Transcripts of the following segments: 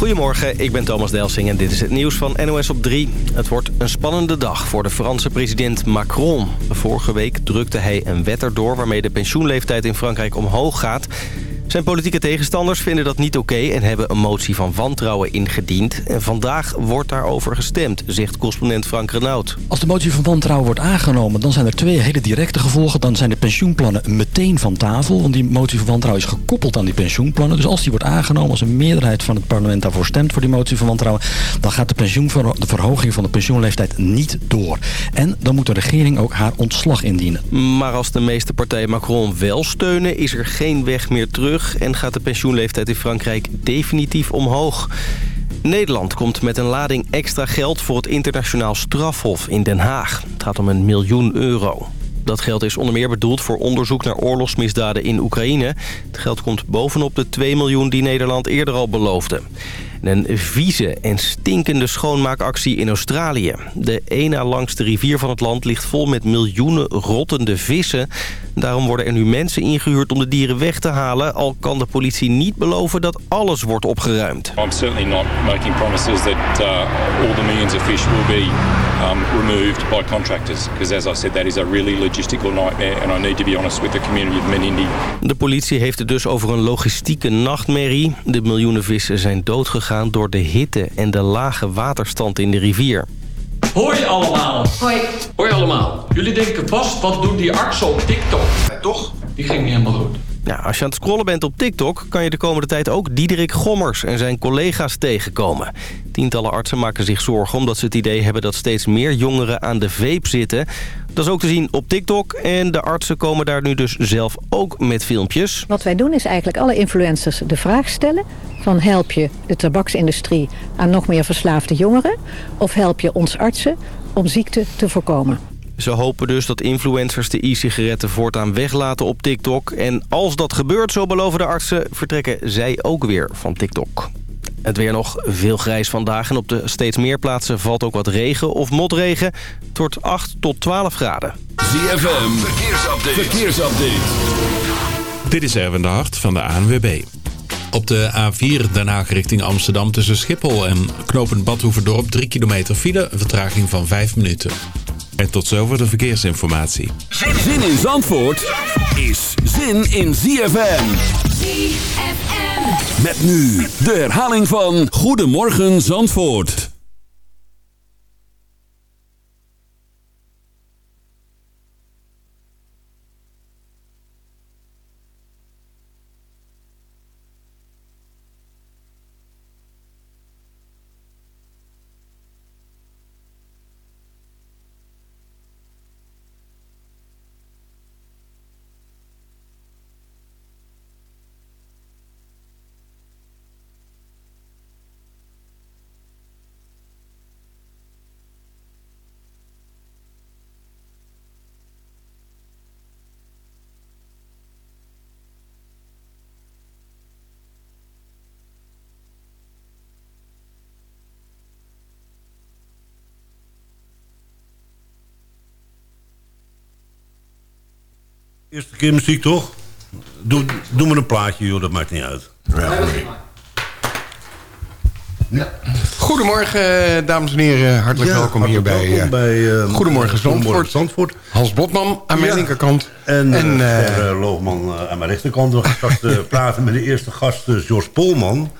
Goedemorgen, ik ben Thomas Delsing en dit is het nieuws van NOS op 3. Het wordt een spannende dag voor de Franse president Macron. Vorige week drukte hij een wet erdoor waarmee de pensioenleeftijd in Frankrijk omhoog gaat... Zijn politieke tegenstanders vinden dat niet oké... en hebben een motie van wantrouwen ingediend. En vandaag wordt daarover gestemd, zegt correspondent Frank Renaud. Als de motie van wantrouwen wordt aangenomen... dan zijn er twee hele directe gevolgen. Dan zijn de pensioenplannen meteen van tafel. Want die motie van wantrouwen is gekoppeld aan die pensioenplannen. Dus als die wordt aangenomen, als een meerderheid van het parlement daarvoor stemt... voor die motie van wantrouwen... dan gaat de, pensioenver de verhoging van de pensioenleeftijd niet door. En dan moet de regering ook haar ontslag indienen. Maar als de meeste partijen Macron wel steunen... is er geen weg meer terug en gaat de pensioenleeftijd in Frankrijk definitief omhoog. Nederland komt met een lading extra geld voor het internationaal strafhof in Den Haag. Het gaat om een miljoen euro. Dat geld is onder meer bedoeld voor onderzoek naar oorlogsmisdaden in Oekraïne. Het geld komt bovenop de 2 miljoen die Nederland eerder al beloofde. Een vieze en stinkende schoonmaakactie in Australië. De ene langste rivier van het land ligt vol met miljoenen rottende vissen. Daarom worden er nu mensen ingehuurd om de dieren weg te halen... al kan de politie niet beloven dat alles wordt opgeruimd. I'm certainly not making promises that uh, all the millions of fish will be um, removed by contractors. Because as I said, that is a really logistical nightmare... and I need to be honest with the community of Menindee. De politie heeft het dus over een logistieke nachtmerrie. De miljoenen vissen zijn doodgegaan door de hitte en de lage waterstand in de rivier. Hoi allemaal. Hoi. Hoi allemaal. Jullie denken vast, wat doen die artsen op TikTok? Toch? Die ging niet helemaal goed. Als je aan het scrollen bent op TikTok... kan je de komende tijd ook Diederik Gommers en zijn collega's tegenkomen. Tientallen artsen maken zich zorgen omdat ze het idee hebben... dat steeds meer jongeren aan de vape zitten. Dat is ook te zien op TikTok. En de artsen komen daar nu dus zelf ook met filmpjes. Wat wij doen is eigenlijk alle influencers de vraag stellen... van help je de tabaksindustrie aan nog meer verslaafde jongeren... of help je ons artsen om ziekte te voorkomen. Ze hopen dus dat influencers de e-sigaretten voortaan weglaten op TikTok. En als dat gebeurt, zo beloven de artsen, vertrekken zij ook weer van TikTok. Het weer nog veel grijs vandaag en op de steeds meer plaatsen valt ook wat regen of motregen. Het wordt 8 tot 12 graden. ZFM, verkeersupdate. verkeersupdate. Dit is Erwin de Hart van de ANWB. Op de A4 Den Haag richting Amsterdam tussen Schiphol en knooppunt Badhoevedorp 3 kilometer file, een vertraging van 5 minuten. En tot zover de verkeersinformatie. Zin in Zandvoort is zin in ZFM. ZFM. Met nu de herhaling van Goedemorgen Zandvoort. Eerste keer muziek, toch? Doe, doe maar een plaatje, joh, dat maakt niet uit. Ja. Goedemorgen, dames en heren. Hartelijk Ja, welkom hier bij, welkom eh, bij, eh, Goedemorgen Zandvoort. Hans Botman aan mijn Ja. linkerkant. En, En, eh, eh, eh, Loogman eh, aan mijn rechterkant. We gaan straks eh, praten met de eerste gast, eh, George Polman...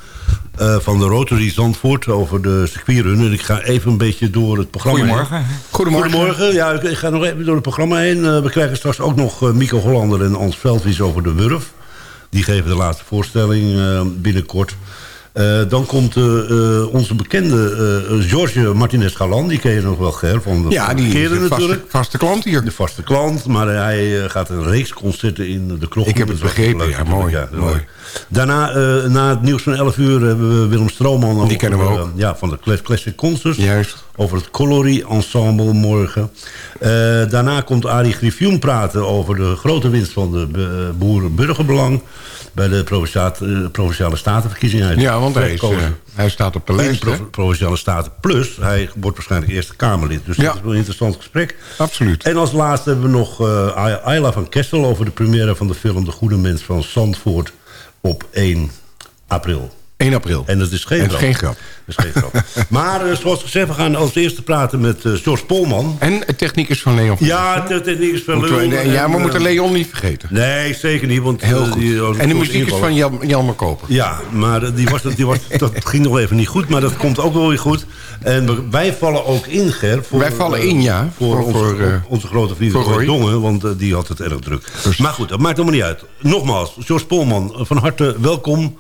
eh, van de Rotary Zandvoort over de circuitrun. En ik ga even een beetje door het programma Goedemorgen. heen. Goedemorgen. Goedemorgen. Ja, ik, ik ga nog even door het programma heen. Eh, we krijgen straks ook nog eh, Mico Hollander en Ans Veldwies over de Wurf. Die geven de laatste voorstelling eh, binnenkort. Eh, dan komt eh, eh, onze bekende George Martinez Galan. Die ken je nog wel, Ger, van de ja, die is een vaste, natuurlijk. vaste klant hier. De vaste klant, maar hij gaat een reeks concerten in de krocht. Ik heb het begrepen, ja, mooi, heel mooi. Daarna, na het nieuws van 11 uur, hebben we Willem Strooman. over, kennen we ook. ja, van de Cla- Classic Concerts. Juist. Over het Colory Ensemble morgen. Daarna komt Arie Griffioen praten over de grote winst van de Boeren-Burgerbelang. Bij de Provinciale, Provinciale Statenverkiezingen. Is Ja, want hij, is, verkozen eh, hij staat op de lijst. Pro- Provinciale Staten. Plus, hij wordt waarschijnlijk Eerste Kamerlid. Dus Ja. dat is wel een interessant gesprek. Absoluut. En als laatste hebben we nog eh, Ayla van Kessel... over de première van de film De Goede Mens van Zandvoort op 1 april. 1 april. En dat is geen En grap. geen grap. Dat is geen grap. maar eh, zoals gezegd, we gaan als eerste praten met eh George Polman. En het techniek is van Leon. Ja, de techniek is van Leon. ja, En, we eh, moeten Leon niet vergeten. Nee, zeker niet. Want, Heel goed. die- en de muziek is van Jan, Jelmer Koper. Ja, maar die was, die was, dat ging nog even niet goed. Maar dat komt ook wel weer goed. En wij vallen ook in, Ger. Voor, Wij vallen in, ja. Voor, Voor- onze, voor, onze grote vriend Roy. Dongen. Want die had het erg druk. Maar goed, dat maakt allemaal niet uit. Nogmaals, George Polman, van harte welkom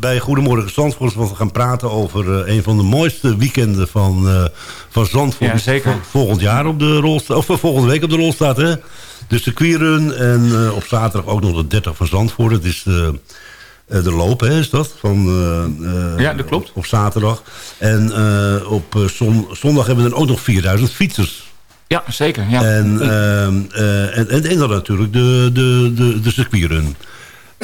bij Goedemorgen Zandvoort. Want we gaan praten over eh, een van de mooiste weekenden van, eh, van Zandvoort. Ja, zeker. Vol- Volgend jaar op de rol staat, of eh, volgende week op de rol staat, hè? Dus de queerrun en op zaterdag ook nog de 30 van Zandvoort. Het is de, de loop, hè, is dat? Van, Ja, dat klopt. Op zaterdag. En op zon- zondag hebben we dan ook nog 4000 fietsers. Ja, zeker. Ja. En, eh, en, en, en dan natuurlijk de, de, de, de circuitrun.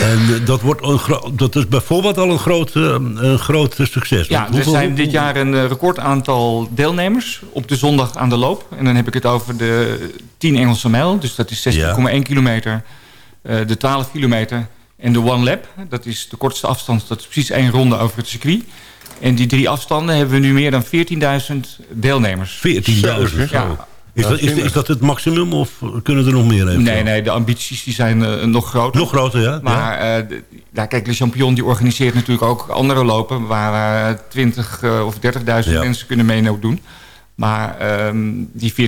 En eh, dat, wordt een dat is bijvoorbeeld al een groot, eh, een groot succes. Ja, er zijn dit jaar een eh, record aantal deelnemers op de zondag aan de loop. En dan heb ik het over de 10 Engelse mijl. Dus dat is 16,1 kilometer. de 12 kilometer en de one lap. Dat is de kortste afstand. Dat is precies één ronde over het circuit. En die drie afstanden hebben we nu meer dan 14.000 deelnemers. 14.000? Ja. Is, dat, is, is dat het maximum of kunnen er nog meer even? Nee, nee, de ambities die zijn eh, nog groter. Nog groter, ja. Maar eh, de- ja, kijk, Le Champion die organiseert natuurlijk ook andere lopen... waar eh, 20 eh, of 30.000 Ja. mensen kunnen mee doen. Maar ehm, die 14.000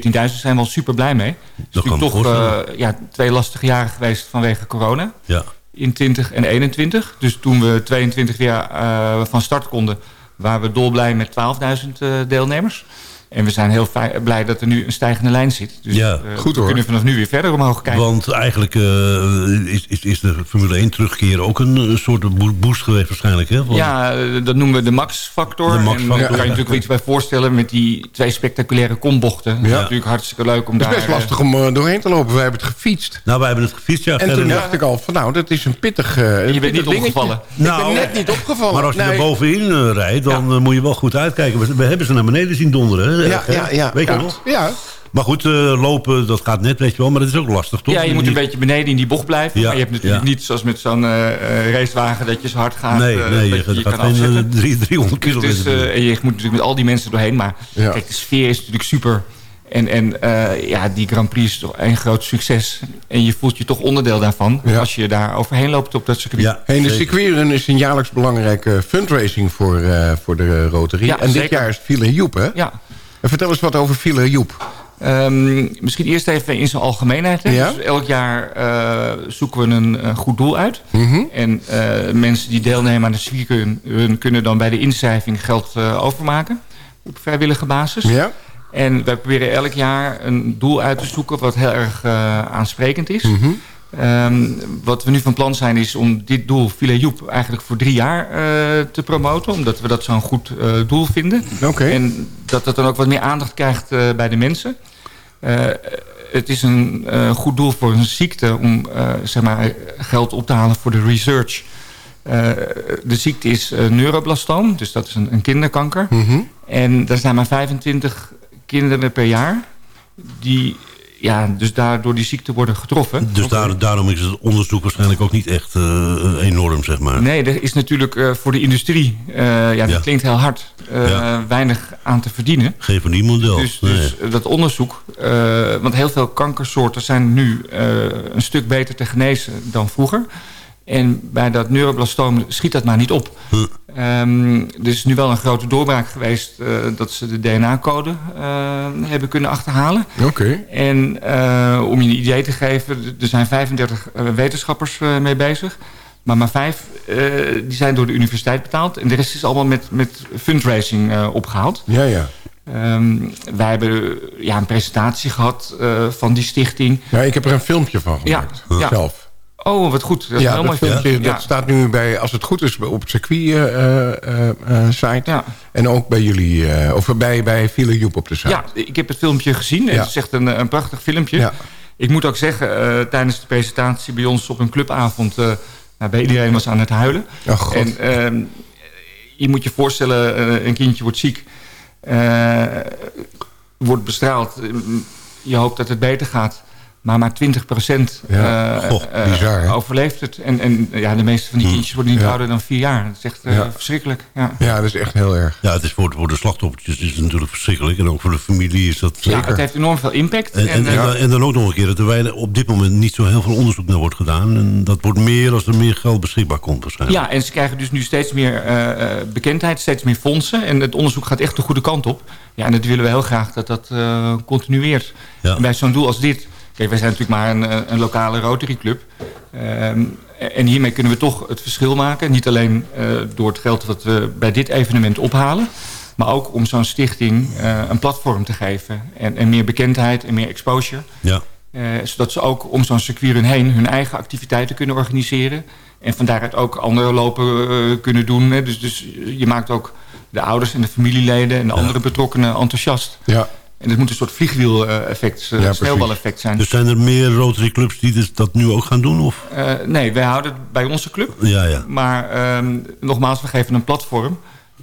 zijn we al super blij mee. Het is Dat natuurlijk toch eh, ja, twee lastige jaren geweest vanwege corona. Ja. In 20 en 21. Dus toen we 22 weer eh, van start konden... waren we dolblij met 12.000 eh, deelnemers. En we zijn heel blij dat er nu een stijgende lijn zit. Dus Ja, eh, goed we kunnen vanaf nu weer verder omhoog kijken. Want eigenlijk eh, is, is, is de Formule 1 terugkeren ook een, een soort bo- boost geweest waarschijnlijk. Hè? Want- Ja, eh, dat noemen we de max-factor. En max-factor, daar kan je ja. natuurlijk wel iets bij voorstellen met die twee spectaculaire kombochten. Dat is natuurlijk hartstikke leuk om Het is daar... best eh, lastig om doorheen te lopen. Wij hebben het gefietst. Nou, wij hebben het gefietst, ja. En verder toen dacht ik al van nou, dat is een pittig een Je bent pittig niet dingetje. opgevallen. Ik Nou, ben net niet opgevallen. Maar als je Nee. er bovenin rijdt, dan moet je wel goed uitkijken. We, we hebben ze naar beneden zien donderen. Hè? Ja, ja, ja. Weet je ja. nog? Ja. Maar goed, eh, lopen, dat gaat net, weet je wel. Maar dat is ook lastig, toch? ja, je moet een beetje beneden in die bocht blijven. Ja, maar je hebt natuurlijk ja. niet zoals met zo'n eh, eh, racewagen dat je zo hard gaat. Nee, nee, dat je, je je kan gaat geen afzetten. eh, drie- 300 Dus, kilometer. dus, je moet natuurlijk met al die mensen doorheen. Maar Ja. kijk, de sfeer is natuurlijk super. En, en eh, ja, die Grand Prix is toch een groot succes. En je voelt je toch onderdeel daarvan. Ja. Als je daar overheen loopt op dat circuit. ja, de circuitrun is een jaarlijks belangrijke fundraising voor, eh, voor de Rotary. Ja, en dit zeker. jaar is Ville Joep, hè? Ja. Vertel eens wat over Ville Joep. Ehm, misschien eerst even in zijn algemeenheid. Hè. Ja. Dus elk jaar eh, zoeken we een, een goed doel uit. Mhm. En eh, mensen die deelnemen aan de circuitrun run kunnen dan bij de inschrijving geld eh, overmaken. Op vrijwillige basis. Ja? En wij proberen elk jaar een doel uit te zoeken wat heel erg aansprekend is. Mhm. Ehm, wat we nu van plan zijn is om dit doel, Villa Joep, eigenlijk voor drie jaar eh, te promoten. Omdat we dat zo'n goed eh, doel vinden. En dat het dan ook wat meer aandacht krijgt eh, bij de mensen. Het is een goed doel voor een ziekte om zeg maar, geld op te halen voor de research. De ziekte is neuroblastoom, dus dat is een, een kinderkanker. Mhm. En er zijn maar 25 kinderen per jaar die ja, dus daar door die ziekte worden getroffen. Dus daar, daarom is het onderzoek waarschijnlijk ook niet echt eh, enorm, zeg maar. Nee, er is natuurlijk eh, voor de industrie, eh, ja, dat Ja. klinkt heel hard, Ja. weinig aan te verdienen. Geen verdienmodel. Dus, nee. dus eh, dat onderzoek, want heel veel kankersoorten zijn nu een stuk beter te genezen dan vroeger. En bij dat neuroblastoom schiet dat maar niet op. Huh. Ehm, er is nu wel een grote doorbraak geweest eh, dat ze de DNA-code eh, hebben kunnen achterhalen. Oké. En eh, om je een idee te geven, er zijn 35 eh, wetenschappers mee bezig. Maar maar vijf die zijn door de universiteit betaald. En de rest is allemaal met, met fundraising eh, opgehaald. Ja, ja. Ehm, wij hebben ja, een presentatie gehad eh, van die stichting. Ja, ik heb er een filmpje van Ja, gemaakt. ja. Zelf. Oh, wat goed. Dat is ja, dat filmpje dat staat nu bij, als het goed is, op het circuit eh, eh, eh. Ja. En ook bij jullie, of bij, bij Ville Joep op de site. Ja, ik heb het filmpje gezien. En. Het is echt een, een prachtig filmpje. Ja. Ik moet ook zeggen, tijdens de presentatie bij ons op een clubavond... nou, bij iedereen was aan het huilen. Oh, God. En ehm, je moet je voorstellen, een kindje wordt ziek. wordt bestraald. Je hoopt dat het beter gaat. Maar maar 20 procent Ja. Goh, bizar, hè? overleeft het. En, en ja, de meeste van die kindjes worden niet Ja. ouder dan vier jaar. Dat is echt eh, Ja. verschrikkelijk. Ja. Ja, dat is echt heel erg. Ja, het is voor, voor de slachtoffertjes is het natuurlijk verschrikkelijk. En ook voor de familie is dat... ja, het heeft enorm veel impact. En, en, eh, en, en dan ook nog een keer dat er weinig- op dit moment niet zo heel veel onderzoek naar wordt gedaan. En dat wordt meer als er meer geld beschikbaar komt waarschijnlijk. Ja, en ze krijgen dus nu steeds meer eh, eh, bekendheid, steeds meer fondsen. En het onderzoek gaat echt de goede kant op. Ja, en dat willen we heel graag dat dat eh, continueert. Bij zo'n doel als dit... Kijk, wij zijn natuurlijk maar een, eh, een lokale Rotary Club. Ehm, en hiermee kunnen we toch het verschil maken. Niet alleen eh, door het geld dat we bij dit evenement ophalen... maar ook om zo'n stichting eh, een platform te geven. En, en meer bekendheid en meer exposure. Ja. Zodat ze ook om zo'n circuit heen hun eigen activiteiten kunnen organiseren. En van daaruit ook andere lopen kunnen doen. Hè. Dus, dus je maakt ook de ouders en de familieleden en de andere betrokkenen enthousiast. Ja. En het moet een soort vliegwiel-effect, Ja, precies. sneeuwbaleffect zijn. Dus zijn er meer Rotary Clubs die dus dat nu ook gaan doen? Of? Eh, nee, wij houden het bij onze club. Ja, ja. Maar ehm, nogmaals, we geven een platform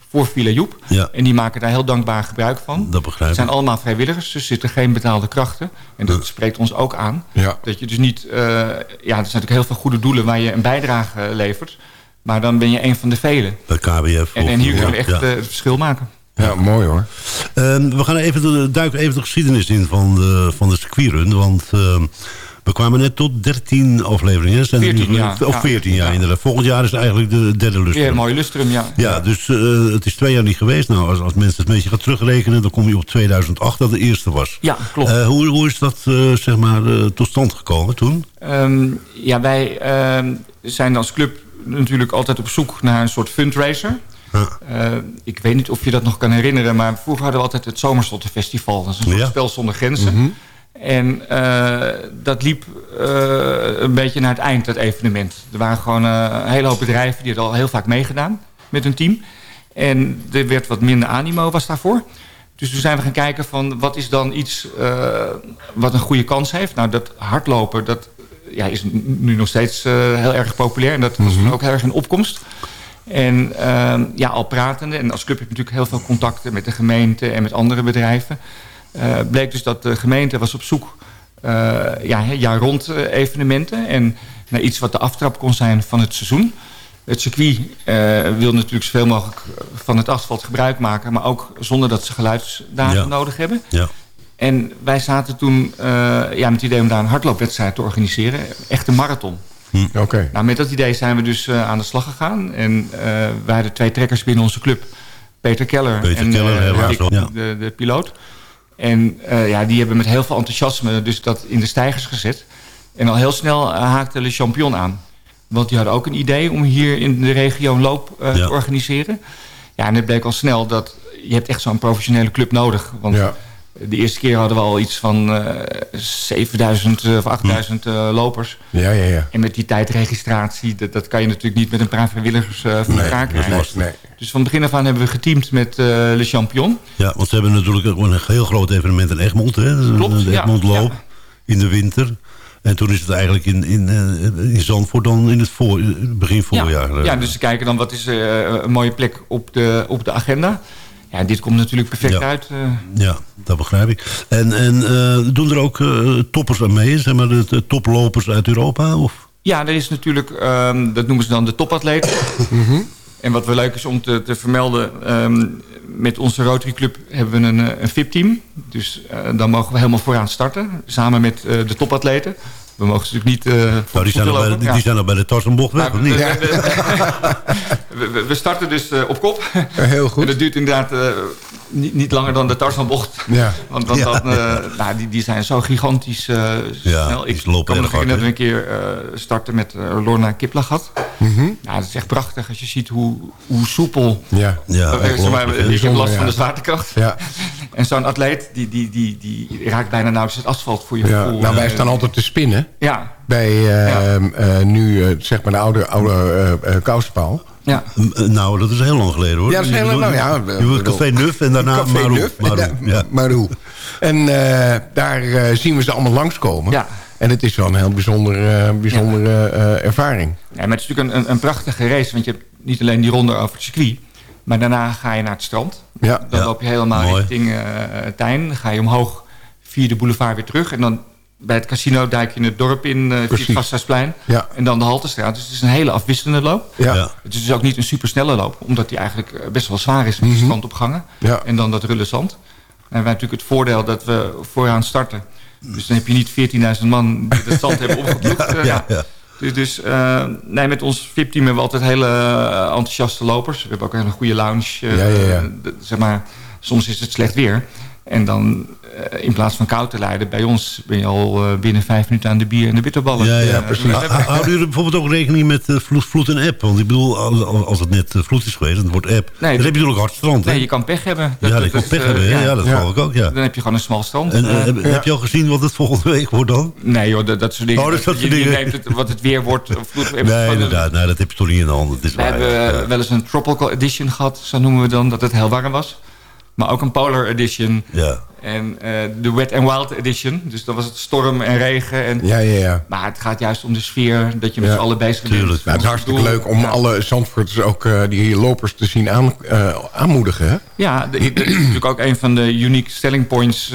voor Villa Joep. Ja. En die maken daar heel dankbaar gebruik van. Dat begrijp Het ik. zijn allemaal vrijwilligers, dus er zitten geen betaalde krachten. En dat spreekt ons ook aan. Ja. Dat je dus niet... eh, ja, er zijn natuurlijk heel veel goede doelen waar je een bijdrage eh, levert. Maar dan ben je een van de velen. Bij KBF. En, en hier kunnen we echt eh, het verschil maken. Ja, mooi hoor. Ehm, we gaan even de, duiken even de geschiedenis in van de, van de circuitrun. Want ehm, we kwamen net tot 13 afleveringen. Zijn er nu 14 geweest? jaar. Of Ja. 14 jaar inderdaad. Volgend jaar is eigenlijk de derde lustrum. Weer een mooi lustrum, ja. Ja, dus eh, het is twee jaar niet geweest. Nou, als, als mensen het een beetje gaan terugrekenen... dan kom je op 2008 dat de eerste was. Ja, klopt. Eh, hoe, hoe is dat eh, zeg maar, eh, tot stand gekomen toen? Ehm, ja, wij ehm, zijn als club natuurlijk altijd op zoek naar een soort fundraiser. Eh, ik weet niet of je dat nog kan herinneren, maar vroeger hadden we altijd het Zomerslottenfestival. Dat is een soort spel zonder grenzen. Mhm. En eh, dat liep eh, een beetje naar het eind, dat evenement. Er waren gewoon een hele hoop bedrijven die hadden al heel vaak meegedaan met hun team. En er werd wat minder animo was daarvoor. Dus toen zijn we gaan kijken van wat is dan iets wat een goede kans heeft. Nou, dat hardlopen, dat ja, is nu nog steeds heel erg populair. En dat was toen ook heel erg in opkomst. En ehm, ja, al pratende, en als club heb je natuurlijk heel veel contacten met de gemeente en met andere bedrijven. eh, bleek dus dat de gemeente was op zoek eh ja, jaar rond eh, evenementen. En naar iets wat de aftrap kon zijn van het seizoen. Het circuit wil natuurlijk zoveel mogelijk van het asfalt gebruik maken. Maar ook zonder dat ze geluidsdagen Ja. nodig hebben. Ja. En wij zaten toen ja, met het idee om daar een hardloopwedstrijd te organiseren. Echt een marathon. Oké. Nou, met dat idee zijn we dus eh, aan de slag gegaan. En eh wij hadden twee trekkers binnen onze club. Peter Keller Peter en Keller, eh, ja. de, de piloot. En eh, ja, die hebben met heel veel enthousiasme dus dat in de stijgers gezet. En al heel snel haakte Le Champion aan. Want die hadden ook een idee om hier in de regio een loop eh, Ja. te organiseren. Ja, en het bleek al snel dat je hebt echt zo'n professionele club nodig. Want Ja. De eerste keer hadden we al iets van eh 7000 of 8000 eh, lopers. Ja, ja, ja. En met die tijdregistratie, dat, dat kan je natuurlijk niet met een paar vrijwilligers eh voor Nee, elkaar is krijgen. Nee. Dus van begin af aan hebben we geteamd met eh, Le Champion. Ja, want ze hebben natuurlijk ook een heel groot evenement in Egmond. Hè? Klopt, de Egmondloop ja. in de winter. En toen is het eigenlijk in, in, eh, in Zandvoort dan in het voor, begin voorjaar. Ja, eh. ja, dus ze kijken dan wat is eh, een mooie plek op de, op de agenda. Ja, dit komt natuurlijk perfect Ja. uit. eh. Ja, dat begrijp ik. En, en eh, doen er ook eh, toppers aan mee? Zeg maar de, de toplopers uit Europa? Of? Ja, er is natuurlijk, ehm, dat noemen ze dan de topatleten. Mhm. En wat wel leuk is om te, te vermelden... ehm, met onze Rotary Club hebben we een, een VIP-team. Dus dan mogen we helemaal vooraan starten. Samen met de topatleten. We mogen ze natuurlijk niet... eh, Nou, die, zijn al bij, lopen. die, Ja. die zijn al bij de Tarsenbocht weg, of niet? we, we- we- we starten dus eh, op kop. Heel goed. En dat duurt inderdaad eh, niet, niet langer dan de Tarzanbocht. Ja. Want, want Ja. dan, eh, nou, die, die zijn zo gigantisch eh, Ja, snel. Ik kan me nog herinneren een keer eh, starten met Lorna Kiplagat. Ja, dat is echt prachtig als je ziet hoe, hoe soepel... Ja. Ja, hè? ik heb last van de zwaartekracht. Ja. En zo'n atleet, die, die, die, die raakt bijna nauwelijks het asfalt voor je ja. gevoel. Nou, wij staan altijd te spinnen. Ja, Bij eh, eh, nu, eh, zeg maar, de oude, oude eh kousenpaal. ja. Nou, dat is heel lang geleden hoor. Ja, dat is heel lang. Nou ja, Je wordt Café Nuf en daarna Café. Nuf. Ja. Marou. En eh, daar zien we ze allemaal langskomen. Ja. En het is wel een heel bijzondere, eh, bijzondere eh, ervaring. Ja, maar het is natuurlijk een, een, een prachtige race. Want je hebt niet alleen die ronde over het circuit. Maar daarna ga je naar het strand. Ja. Dan Ja, loop je helemaal mooi. richting eh Tijn. Dan ga je omhoog via de boulevard weer terug. En dan bij het casino duik je in het dorp in, uh, via het Gasthuisplein. Ja. En dan de Haltestraat. Dus het is een hele afwisselende loop. Ja. Ja. Het is dus ook niet een supersnelle loop. Omdat die eigenlijk eh, best wel zwaar is met de strandopgangen. Ja. En dan dat rulle zand. En we hebben natuurlijk het voordeel dat we vooraan starten. Dus dan heb je niet 14.000 man die dat zand hebben opgeploegd. eh, ja, ja. Dus, dus eh, nee, met ons VIP-team hebben we altijd hele eh, enthousiaste lopers. We hebben ook een hele goede lounge. eh, Ja, ja, ja. d- zeg maar, soms is het slecht weer. En dan eh, in plaats van koud te leiden... bij ons ben je al eh, binnen vijf minuten aan de bier en de bitterballen. Ja, ja, Eh, precies. Houden jullie bijvoorbeeld ook rekening met eh, vloed, vloed en app? Want ik bedoel, als- als het net eh, vloed is geweest en het wordt app... dan heb je natuurlijk hard strand? Nee, je kan pech hebben. Ja, je dat kan pech eh, hebben? Ja, dat geloof ik ook, ja. Dan heb je gewoon een smal strand. En eh, Eh, heb, heb je al gezien wat het volgende week wordt dan? Nee joh, dat, dat soort dingen. Oh, dat soort je, je dingen. neemt het, wat het weer wordt. of Vloed, Nee, inderdaad. Nee, dat heb je toch niet in de hand. We hebben ja. eh, wel eens een tropical edition gehad, zo noemen we dan, dat het heel warm was. Maar ook een polar edition. Ja. En eh, de wet and wild edition. Dus dan was het storm en regen. En, Ja, ja, ja. Maar het gaat juist om de sfeer, dat je met Ja, z'n allen bezig bent. Nou, het is hartstikke leuk om alle Zandvoorters ook eh, die lopers te zien aan, eh, aanmoedigen. Hè? Ja, dat is natuurlijk ook een van de unique selling points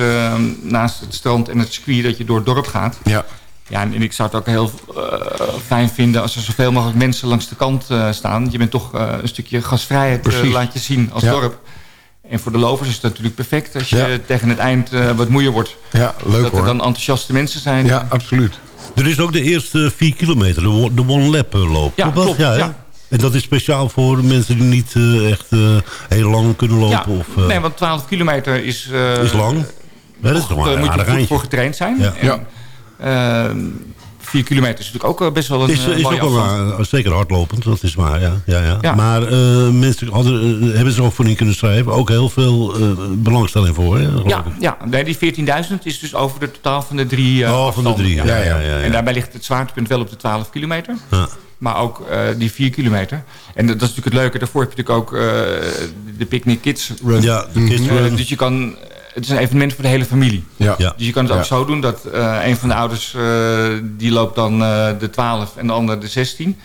naast het strand en het circuit dat je door het dorp gaat. Ja. Ja, en ik zou het ook heel fijn vinden als er zoveel mogelijk mensen langs de kant staan. Je bent toch een stukje gasvrijheid Precies. laat je zien als Ja. dorp. En voor de lovers is het natuurlijk perfect als je Ja. tegen het eind eh, wat moeier wordt. Ja, leuk dat hoor. er dan enthousiaste mensen zijn. Ja, absoluut. Er is ook de eerste vier kilometer, de, one- Lap eh, loop. Ja, Klopt Ja. En dat is speciaal voor mensen die niet eh, echt eh, heel lang kunnen lopen? Ja, of, eh, nee, want 12 kilometer is... eh, is lang. Dat is toch maar Daar een moet je aardig goed voor getraind zijn. Ja. En, eh, vier kilometer is natuurlijk ook eh, best wel een Is, eh, is ook wel waar, zeker hardlopend, dat is waar, ja. ja, ja. Ja. Maar eh, mensen hadden, eh, hebben ze ook voor in kunnen schrijven. Ook heel veel eh, belangstelling voor, hè? Ja, ja, nee, die 14.000 is dus over de totaal van de drie eh, Oh, van de drie, ja, ja, ja, ja. En daarbij ligt het zwaartepunt wel op de 12 kilometer. Ja. Maar ook eh, die 4 kilometer. En dat, dat is natuurlijk het leuke. Daarvoor heb je natuurlijk ook eh, de Picnic Kids Run. Ja, de Kids Eh, Run. dus je kan... Het is een evenement voor de hele familie. Ja. Ja. Dus je kan het ook Ja. zo doen dat eh, een van de ouders... eh, die loopt dan eh, de 12 en de ander de 16.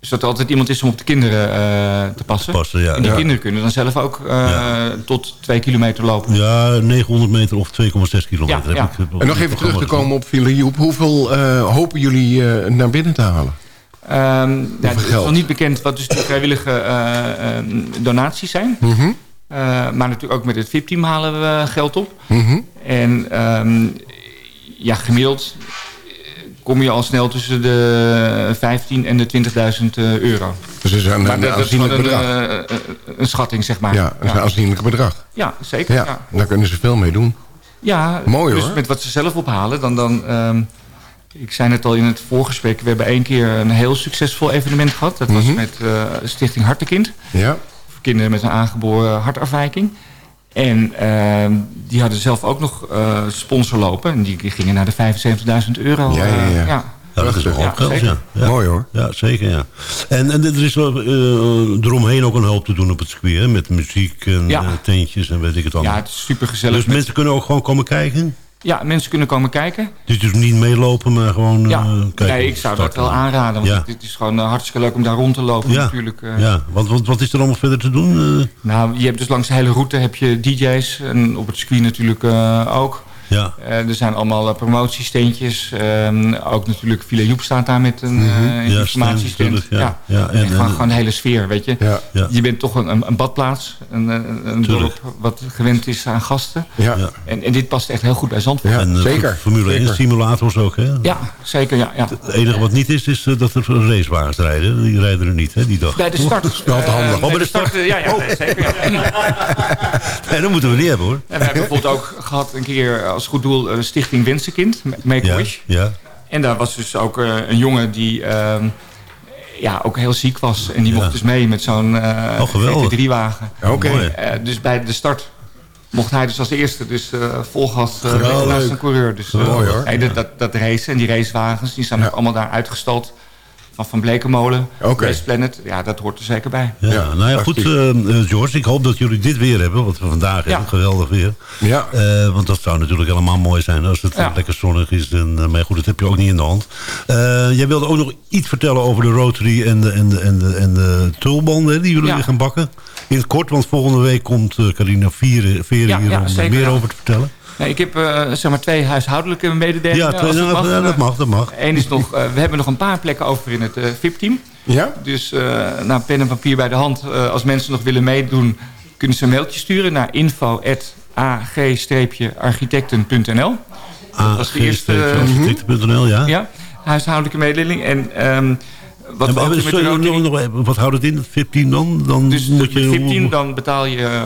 Dus dat er altijd iemand is om op de kinderen eh, te passen. Passen, ja. En die Ja. kinderen kunnen dan zelf ook eh, tot 2 kilometer lopen. Ja, 900 meter of 2,6 kilometer. Ja, ja. Heb ik, En nog even terug te komen op Philip. Hoeveel eh, hopen jullie eh, naar binnen te halen? Ehm, ja, het is geld? nog niet bekend wat dus de vrijwillige eh, eh, donaties zijn. Mhm. Eh, maar natuurlijk ook met het VIP-team halen we geld op. Mhm. En ehm, ja, gemiddeld eh, kom je al snel tussen de 15 en de 20.000 eh, euro. Dus dat is een, Maar een dat is een, bedrag. eh, eh, een schatting, zeg maar. ja, dat is een aanzienlijk bedrag. Ja, zeker. Ja, Ja, daar kunnen ze veel mee doen. ja Mooi, dus hoor. met wat ze zelf ophalen, dan... dan ehm, ik zei net al in het voorgesprek, we hebben één keer een heel succesvol evenement gehad. Dat was Mhm. met eh, Stichting Hartekind. Ja, kinderen met een aangeboren hartafwijking. En ehm, die hadden zelf ook nog eh sponsor lopen. En die, gingen naar de 75.000 euro. Ja, ja, ja. eh, ja. Ja, dat is Ja, hoop geld, ja. ja. mooi hoor. Ja, zeker, ja. En, en er is wel, eh, eromheen ook een hoop te doen op het circuit, hè? Met muziek en Ja. tentjes en weet ik het allemaal. Ja, het is super gezellig. dus mensen kunnen ook gewoon komen kijken? Ja, mensen kunnen komen kijken. Dus, dus niet meelopen, maar gewoon Ja, eh, kijken. nee, ik zou dat wel aanraden. Want Ja. het, is gewoon eh, hartstikke leuk om daar rond te lopen Ja, natuurlijk. eh. ja. Want, wat, wat is er allemaal verder te doen? Nou, je hebt dus langs de hele route heb je DJ's. En op het circuit natuurlijk ook. Ja. Eh, er zijn allemaal eh, promotiesteentjes. Ehm, ook natuurlijk Villa Joep staat daar met een Mhm. Ja, informatiestand. ja. Ja. Ja, en- en, gewoon, en- gewoon de hele sfeer, weet je. Ja, Ja. Je bent toch een, een, badplaats. Een, een, dorp wat gewend is aan gasten. ja. Ja. En, en dit past echt heel goed bij Zandvoort. Ja, en eh, zeker. Formule 1 Zeker. simulators ook, hè? Ja, zeker. Ja, ja. Het enige wat niet is, is dat er racewagens rijden. Die rijden er niet, hè, die dag. Bij de start. wel te handig. Eh, Oh, bij bij de start. ja, ja, nee, zeker. Ja. Nee, dat moeten we niet hebben, hoor. En we hebben bijvoorbeeld ook gehad een keer als goed doel eh, Stichting Wensenkind, Make-A-Wish. Ja, ja. En daar was dus ook eh, een jongen die ehm, ja, ook heel ziek was. En die Ja. mocht dus mee met zo'n eh Oh, geweldig. GT3-wagen. Oké. Eh, dus bij de start mocht hij dus als eerste dus eh vol gas eh, Geweldig. naast een coureur. Dus, Mooi, hoor. nee, dat, dat, dat race en die racewagens, die staan Ja. ook allemaal daar uitgestald. Van Van Blekenmolen, Oké. Race Planet. Ja, dat hoort er zeker bij. Ja, Ja, nou ja, goed, eh, eh, George. Ik hoop dat jullie dit weer hebben, wat we vandaag hebben. Geweldig weer. Ja. Eh, want dat zou natuurlijk helemaal mooi zijn als het Ja. lekker zonnig is. En, eh, maar goed, dat heb je ook niet in de hand. Eh, jij wilde ook nog iets vertellen over de Rotary en de, en de, en de, en de tulbanden die jullie Ja. gaan bakken. In het kort, want volgende week komt eh, Carina Vieren, Veren Ja, hier ja, om er zeker, meer ja. over te vertellen. Nee, ik heb uh, zeg maar twee huishoudelijke mededelingen. Ja, twee, nou, mag. dat mag, dat mag. Eén is nog, uh, we hebben nog een paar plekken over in het uh, VIP-team. Ja? Dus nou, pen en papier bij de hand. als mensen nog willen meedoen, kunnen ze een mailtje sturen naar info.ag-architecten.nl. ag-architecten.nl, ja. Ja, huishoudelijke mededeling. En... Um, wat, wat, sorry, nog, nog, wat houdt het in, het VIP-team dan? dan dus moet je VIP-team, dan betaal je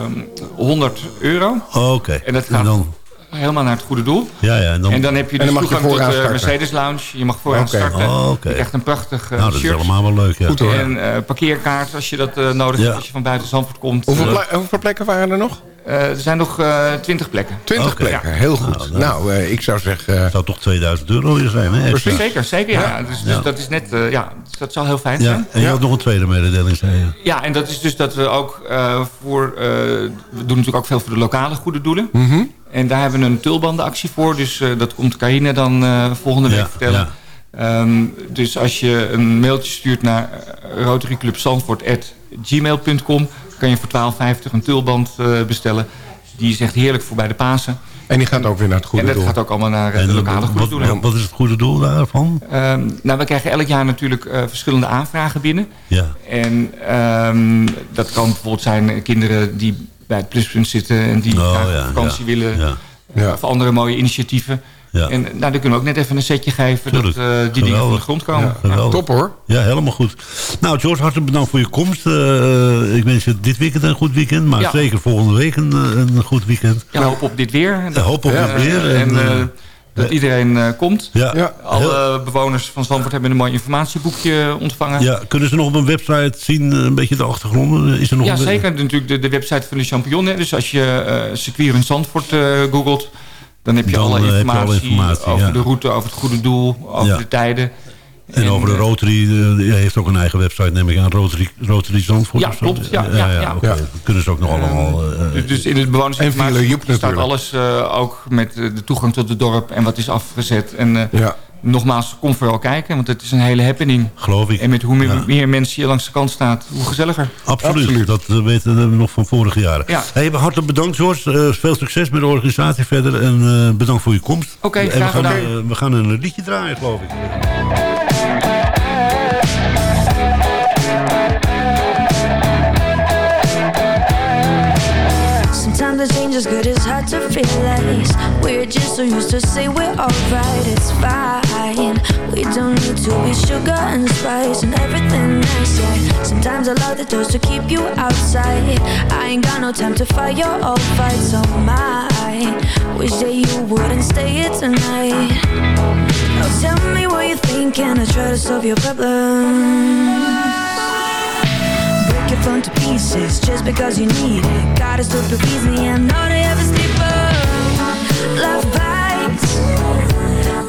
100 euro. Oh, Oké. En dat gaat en dan? Helemaal naar het goede doel. Ja, ja, en, dan, en dan heb je dus toegang tot de Mercedes Lounge. Je mag vooraan okay. starten. Oh, okay. Krijgt een prachtig uh, Nou, dat shirt. is allemaal wel leuk, ja. Goed hoor. En uh, parkeerkaart als je dat uh, nodig ja. hebt als je van buiten Zandvoort komt. Hoeveel, ple hoeveel plekken waren er nog? er zijn nog twintig plekken. Twintig okay. plekken, ja. heel goed. Nou, nou ik zou zeggen... Het zou toch 2000 euro hier zijn, hè? Precies. Zeker, zeker, ja. ja. Dus, dus dat is net, ja, dus dat zou heel fijn zijn. En je had nog een tweede mededeling, zei je. Ja, en dat is dus dat we ook voor... we doen natuurlijk ook veel voor de lokale goede doelen. Mm -hmm. En daar hebben we een tulbandenactie voor. Dus uh, dat komt Karine dan uh, volgende week ja, vertellen. Ja. Um, dus als je een mailtje stuurt naar rotaryclubzandvoort.gmail.com... kan je voor 12,50 een tulband bestellen. Die is echt heerlijk voor bij de Pasen. En die gaat ook weer naar het goede doel. En dat doel. gaat ook allemaal naar de lokale goede wat, doelen. Wat is het goede doel daarvan? Um, nou, we krijgen elk jaar natuurlijk verschillende aanvragen binnen. Ja. En um, dat kan bijvoorbeeld zijn kinderen die bij het pluspunt zitten en die oh, graag ja, vakantie ja, willen. Ja. Ja. Of andere mooie initiatieven. Ja. En nou, dan kunnen we ook net even een setje geven Tuurlijk. dat uh, die dingen van de grond komen. Ja, top hoor. Ja, helemaal goed. Nou, George, hartelijk bedankt voor je komst. Uh, ik wens je dit weekend een goed weekend. Maar zeker volgende week een, een goed weekend. Ja, hoop op dit weer. Ja, hoop op dit weer. En, en dat iedereen uh, komt. Ja. Ja. Alle heel... bewoners van Zandvoort hebben een mooi informatieboekje ontvangen. Ja, kunnen ze nog op een website zien, een beetje de achtergronden? Is er nog ja, een... zeker. Natuurlijk de, de website van de Champignon. Hè. Dus als je uh, circuit in Zandvoort uh, googelt... dan heb je, dan, alle, informatie je alle informatie over ja. de route, over het goede doel, over ja. de tijden. En, en over de Rotary, die heeft ook een eigen website, neem ik aan. Rotary, Rotary Zandvoort ja, of zo? klopt. Ja, ja, ja, ja, okay. ja. kunnen ze ook nog allemaal... Uh, dus in het bewonersinformatie staat alles uh, ook met de toegang tot het dorp en wat is afgezet. En uh, ja. nogmaals, kom vooral kijken, want het is een hele happening. Geloof ik. En met hoe meer, ja. meer mensen hier langs de kant staat, hoe gezelliger. Absoluut, Absoluut. dat weten we nog van vorige jaren. Ja. Hey, hartelijk bedankt, George. veel succes met de organisatie verder en bedankt voor je komst. Oké, okay, graag we gaan, gedaan. we gaan een liedje draaien, geloof ik. Is good, it's hard to realize We're just so used to say we're alright, it's fine. We don't need to be sugar and spice and everything nice, yeah. Sometimes I lock the doors to keep you outside. I ain't got no time to fight your old fights on my Wish that you wouldn't stay here tonight. Oh, tell me what you think and I try to solve your problems your phone to pieces just because you need it. Gotta please me and know they ever sleep up. Love bites.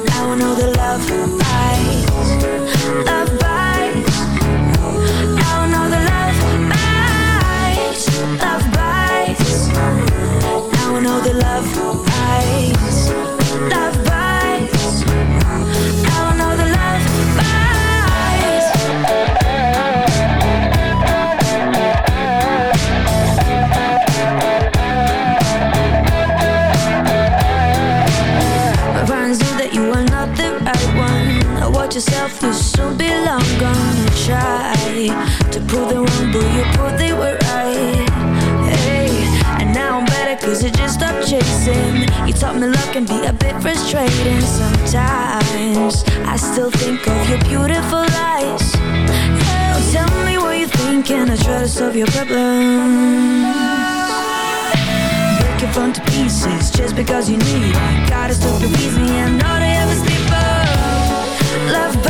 Now I know that love bites. Love bites. Now I know that love bites. Love bites. Now I know that love bites. Taught love can be a bit frustrating sometimes. I still think of your beautiful eyes. Oh, Tell me what you think and I try to solve your problems. Break your phone to pieces just because you need it. Gotta still please me, I know they ever sleep up. Love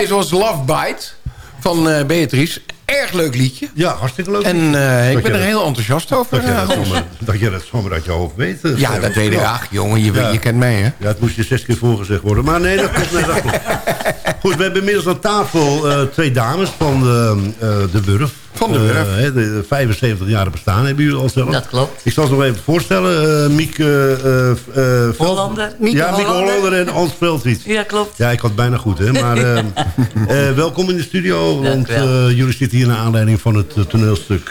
Dit was Love Bite van eh, Beatrice. Erg leuk liedje. Ja, hartstikke leuk. En eh, ik ben er dat- heel enthousiast over. Dat je eh, dat, zomaar, dat je dat zomaar uit je hoofd weet. Ja, dat weet ik. Ach, jongen, je, je kent mij, hè? Ja, het moest je zes keer voorgezegd worden. Maar nee, dat. Nee, dat klopt. Goed, we hebben inmiddels aan tafel twee dames van de, de Wurf. Van de Wurf. Eh, hè, de 75 jaar bestaan hebben jullie al zelf. Dat klopt. Ik zal ze nog even voorstellen. eh Miek eh, eh, eh, Veld- Hollander. Mieke ja, Mieke Hollander. Hollander en Hans Veldwiet. Ja, klopt. Ja, ik had het bijna goed, hè. Maar eh, eh, welkom in de studio. Want eh, jullie zitten hier naar aanleiding van het toneelstuk...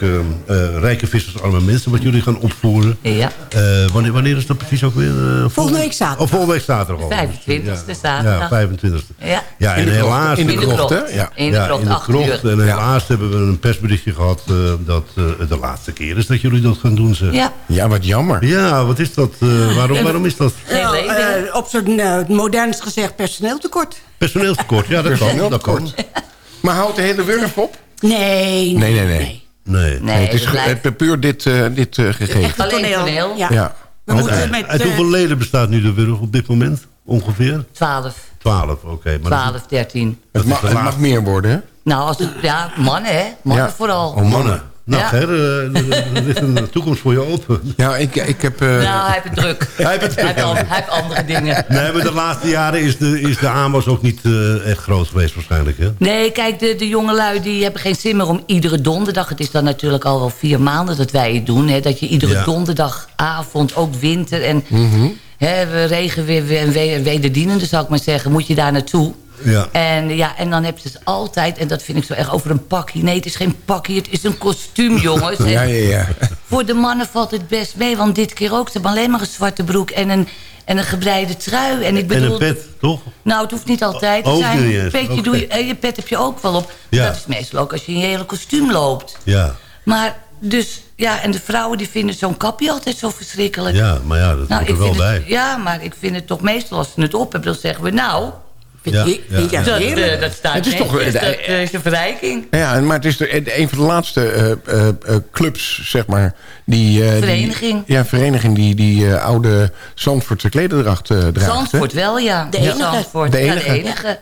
Rijke vissers, arme mensen... wat jullie gaan opvoeren. Ja. Eh, wanneer, wanneer is dat precies ook weer? eh, Volgende week zaterdag. Oh, volgende week zaterdag al. 25e Ja, zaterdag. Ja, 25e. Ja. Ja, In en de krocht, helaas... in de hebben we- krocht, hè? Ja. In de krocht, in de krocht. En helaas hebben we een persberichtje gehad... eh, dat eh, het de laatste keer is dat jullie dat gaan doen, zeg. Ja. Ja, wat jammer. Ja, wat is dat? eh, waarom, waarom is dat? Eh, op zo'n uh, moderns gezegd personeeltekort. Personeelstekort, ja, dat kan. Dat kan. Maar houdt de hele Wurf op? Nee. Nee, nee, nee. Nee. Nee, het is het puur dit, eh, dit eh, gegeven. Alleen toneel. Ja. Ja. We moeten met... Uit eh, hoeveel leden bestaat nu de Wurf op dit moment? Ongeveer? 12, 12, oké. is- 12, 13. dat Het, mag, het mag meer worden, hè? Nou, als het, ja, mannen hè. Mannen Ja. vooral. Oh, mannen. Nou, Ja. Ger, er ligt een toekomst voor je open. Ja, ik, ik heb... eh, Nou, hij heeft het druk. Hij heeft het Hij heeft, al- hij heeft andere dingen. Nee, maar de laatste jaren is de, is de aanwas ook niet eh, echt groot geweest waarschijnlijk, hè? Nee, kijk, de, de jongelui die hebben geen zin meer om iedere donderdag... het is dan natuurlijk al wel vier maanden dat wij het doen... Hè, dat je iedere Ja. donderdagavond, ook winter... en hè, we regen weer, weer en we- wederdienende, zou ik maar zeggen... moet je daar naartoe. Ja. En, ja, en dan heb je het altijd, en dat vind ik zo erg, over een pakje. Nee, het is geen pakje, het is een kostuum, jongens. En Ja, ja, ja. Voor de mannen valt het best mee, want dit keer ook. Ze hebben alleen maar een zwarte broek en een, en een gebreide trui. En, ik En bedoel, een pet, toch? Nou, het hoeft niet altijd te Ook zijn. niet Petje doe je, eh, je pet heb je ook wel op. Ja. Dat is meestal ook als je in je hele kostuum loopt. Ja. Maar dus, ja, en de vrouwen die vinden zo'n kapje altijd zo verschrikkelijk. Ja, maar ja, dat nou, hoort er ik wel bij. het, ja, maar ik vind het toch meestal als ze het op hebben, dan zeggen we nou... Ja, vind ja. dat eh, dat staat Het is toch, dat eh, is een verrijking. Ja, maar het is de, een van de laatste eh, eh, eh, clubs, zeg maar. Die, eh, die- Vereniging. ja, vereniging die die eh, oude Zandvoortse klederdracht eh draagt. hè? Zandvoort wel, ja. De enige. Zandvoort, De ja, enige. de enige.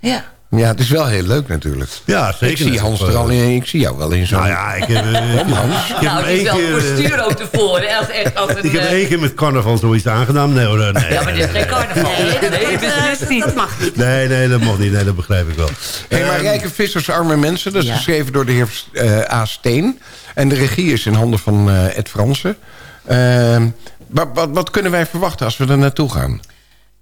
Ja. Ja. het is wel heel leuk natuurlijk. Ja, zeker. Ik zie Hans er al in, ik zie jou wel in zo'n... Nou ja, ik heb, eh, ik, Hans. ik heb Nou, hem die is wel keer... eh, postuur ook tevoren. hè, Als echt als een, Ik heb eh, één keer met carnaval zoiets aangedaan. Nee, hoor, nee. Ja, maar dit is geen carnaval. Nee, nee, beslist niet. Dat mag niet. Nee, nee, dat mag niet. Nee, dat begrijp ik wel. Hey, maar Ehm, Rijke Vissers, Arme Mensen, dat is Ja. geschreven door de heer eh, A. Steen. En de regie is in handen van eh, Ed Fransen. Ehm, wat, wat, wat kunnen wij verwachten als we er naartoe gaan?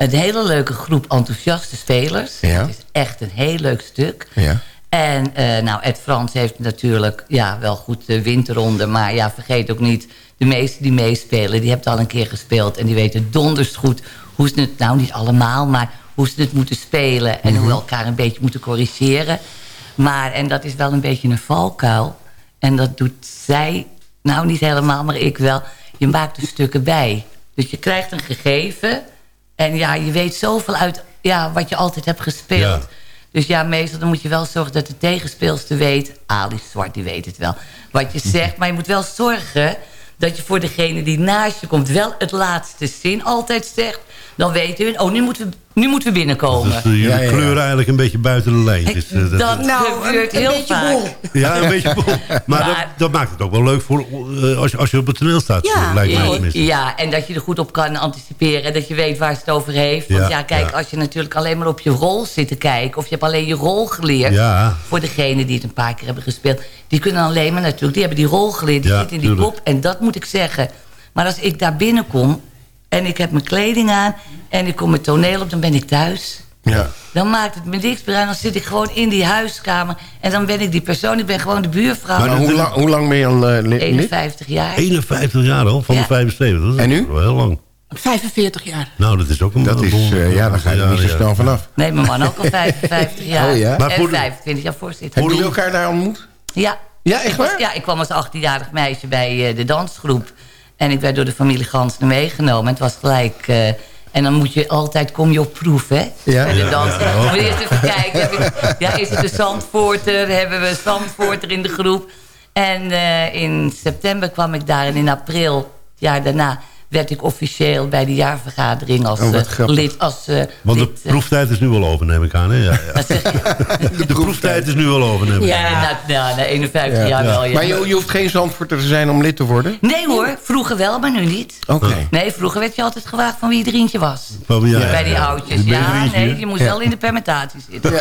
Een hele leuke groep enthousiaste spelers. Ja. Het is echt een heel leuk stuk. Ja. En eh, nou, Ed Frans heeft natuurlijk ja, wel goed de winterronde. Maar ja, vergeet ook niet, de meesten die meespelen... die hebben het al een keer gespeeld. En die weten donders goed hoe ze het... nou, niet allemaal, maar hoe ze het moeten spelen. En hoe we elkaar een beetje moeten corrigeren. Maar, en dat is wel een beetje een valkuil. En dat doet zij, nou niet helemaal, maar ik wel. Je maakt er stukken bij. Dus je krijgt een gegeven... En ja, je weet zoveel uit ja, wat je altijd hebt gespeeld. Ja. Dus ja, meestal dan moet je wel zorgen dat de tegenspeelster weet... Ali Zwart, die weet het wel, wat je zegt. Maar je moet wel zorgen dat je voor degene die naast je komt... wel het laatste zin altijd zegt. Dan weten we, oh, nu moeten we, nu moeten we binnenkomen. Dus jullie Ja, ja, ja. kleuren eigenlijk een beetje buiten de lijntjes. eh, dat- dat Nou, gebeurt een heel beetje vaak. bol. ja, een beetje bol. Maar, Maar- dat, dat maakt het ook wel leuk voor, eh, als, je, als je op het toneel staat. Ja. lijkt mij Ja, tenminste. ja, en dat je er goed op kan anticiperen. En dat je weet waar ze het over heeft. Want Ja, ja, kijk, ja. als je natuurlijk alleen maar op je rol zit te kijken... of je hebt alleen je rol geleerd... Ja. voor degenen die het een paar keer hebben gespeeld... die kunnen alleen maar natuurlijk... die hebben die rol geleerd, die Ja, zit in die kop. En dat moet ik zeggen. Maar als ik daar binnenkom... en ik heb mijn kleding aan... en ik kom mijn toneel op, dan ben ik thuis... Ja. Dan maakt het me niks meer aan. Dan zit ik gewoon in die huiskamer. En dan ben ik die persoon. Ik ben gewoon de buurvrouw. Maar hoe, lang, hoe lang ben je al eh, lid? 51 jaar. 51 jaar al, van Ja. de 75. Dat is En nu? wel heel lang. 45 jaar. Nou, dat is ook een... Dat is, eh, ja, daar ga je er niet zo ja. snel vanaf. Nee, mijn man ook al 55 jaar. Oh ja? Maar en voor de- 25 jaar voorzitter. Hebben jullie elkaar daar ontmoet? Ja. Ja, echt Ik was- waar? Ja, ik kwam als 18-jarig meisje bij eh, de dansgroep. En ik werd door de familie Gansner meegenomen. En het was gelijk... eh, en dan moet je altijd, kom je op proef, hè? Ja. Bij de Ja, dans. ja, ja. Moet je eerst even kijken. Ja, is het een Zandvoorter? Hebben we een Zandvoorter in de groep? En eh, in september kwam ik daar. En in april, het jaar daarna, werd ik officieel bij de jaarvergadering als Oh, eh, lid. Als, eh, Want de lid, eh, proeftijd is nu wel over, neem ik aan. Hè? Ja, ja. De, proeftijd is nu wel over, neem ik aan. Ja, na, na, na 51 jaar wel, ja. Maar je, je hoeft geen Zandvoorter te zijn om lid te worden? Nee hoor, vroeger wel, maar nu niet. Oké. Nee, vroeger werd je altijd gevraagd van wie het rientje was. Van wie- ja, Bij ja, die ja. oudjes. Ja, nee, je moest Ja. wel in de permutatie zitten.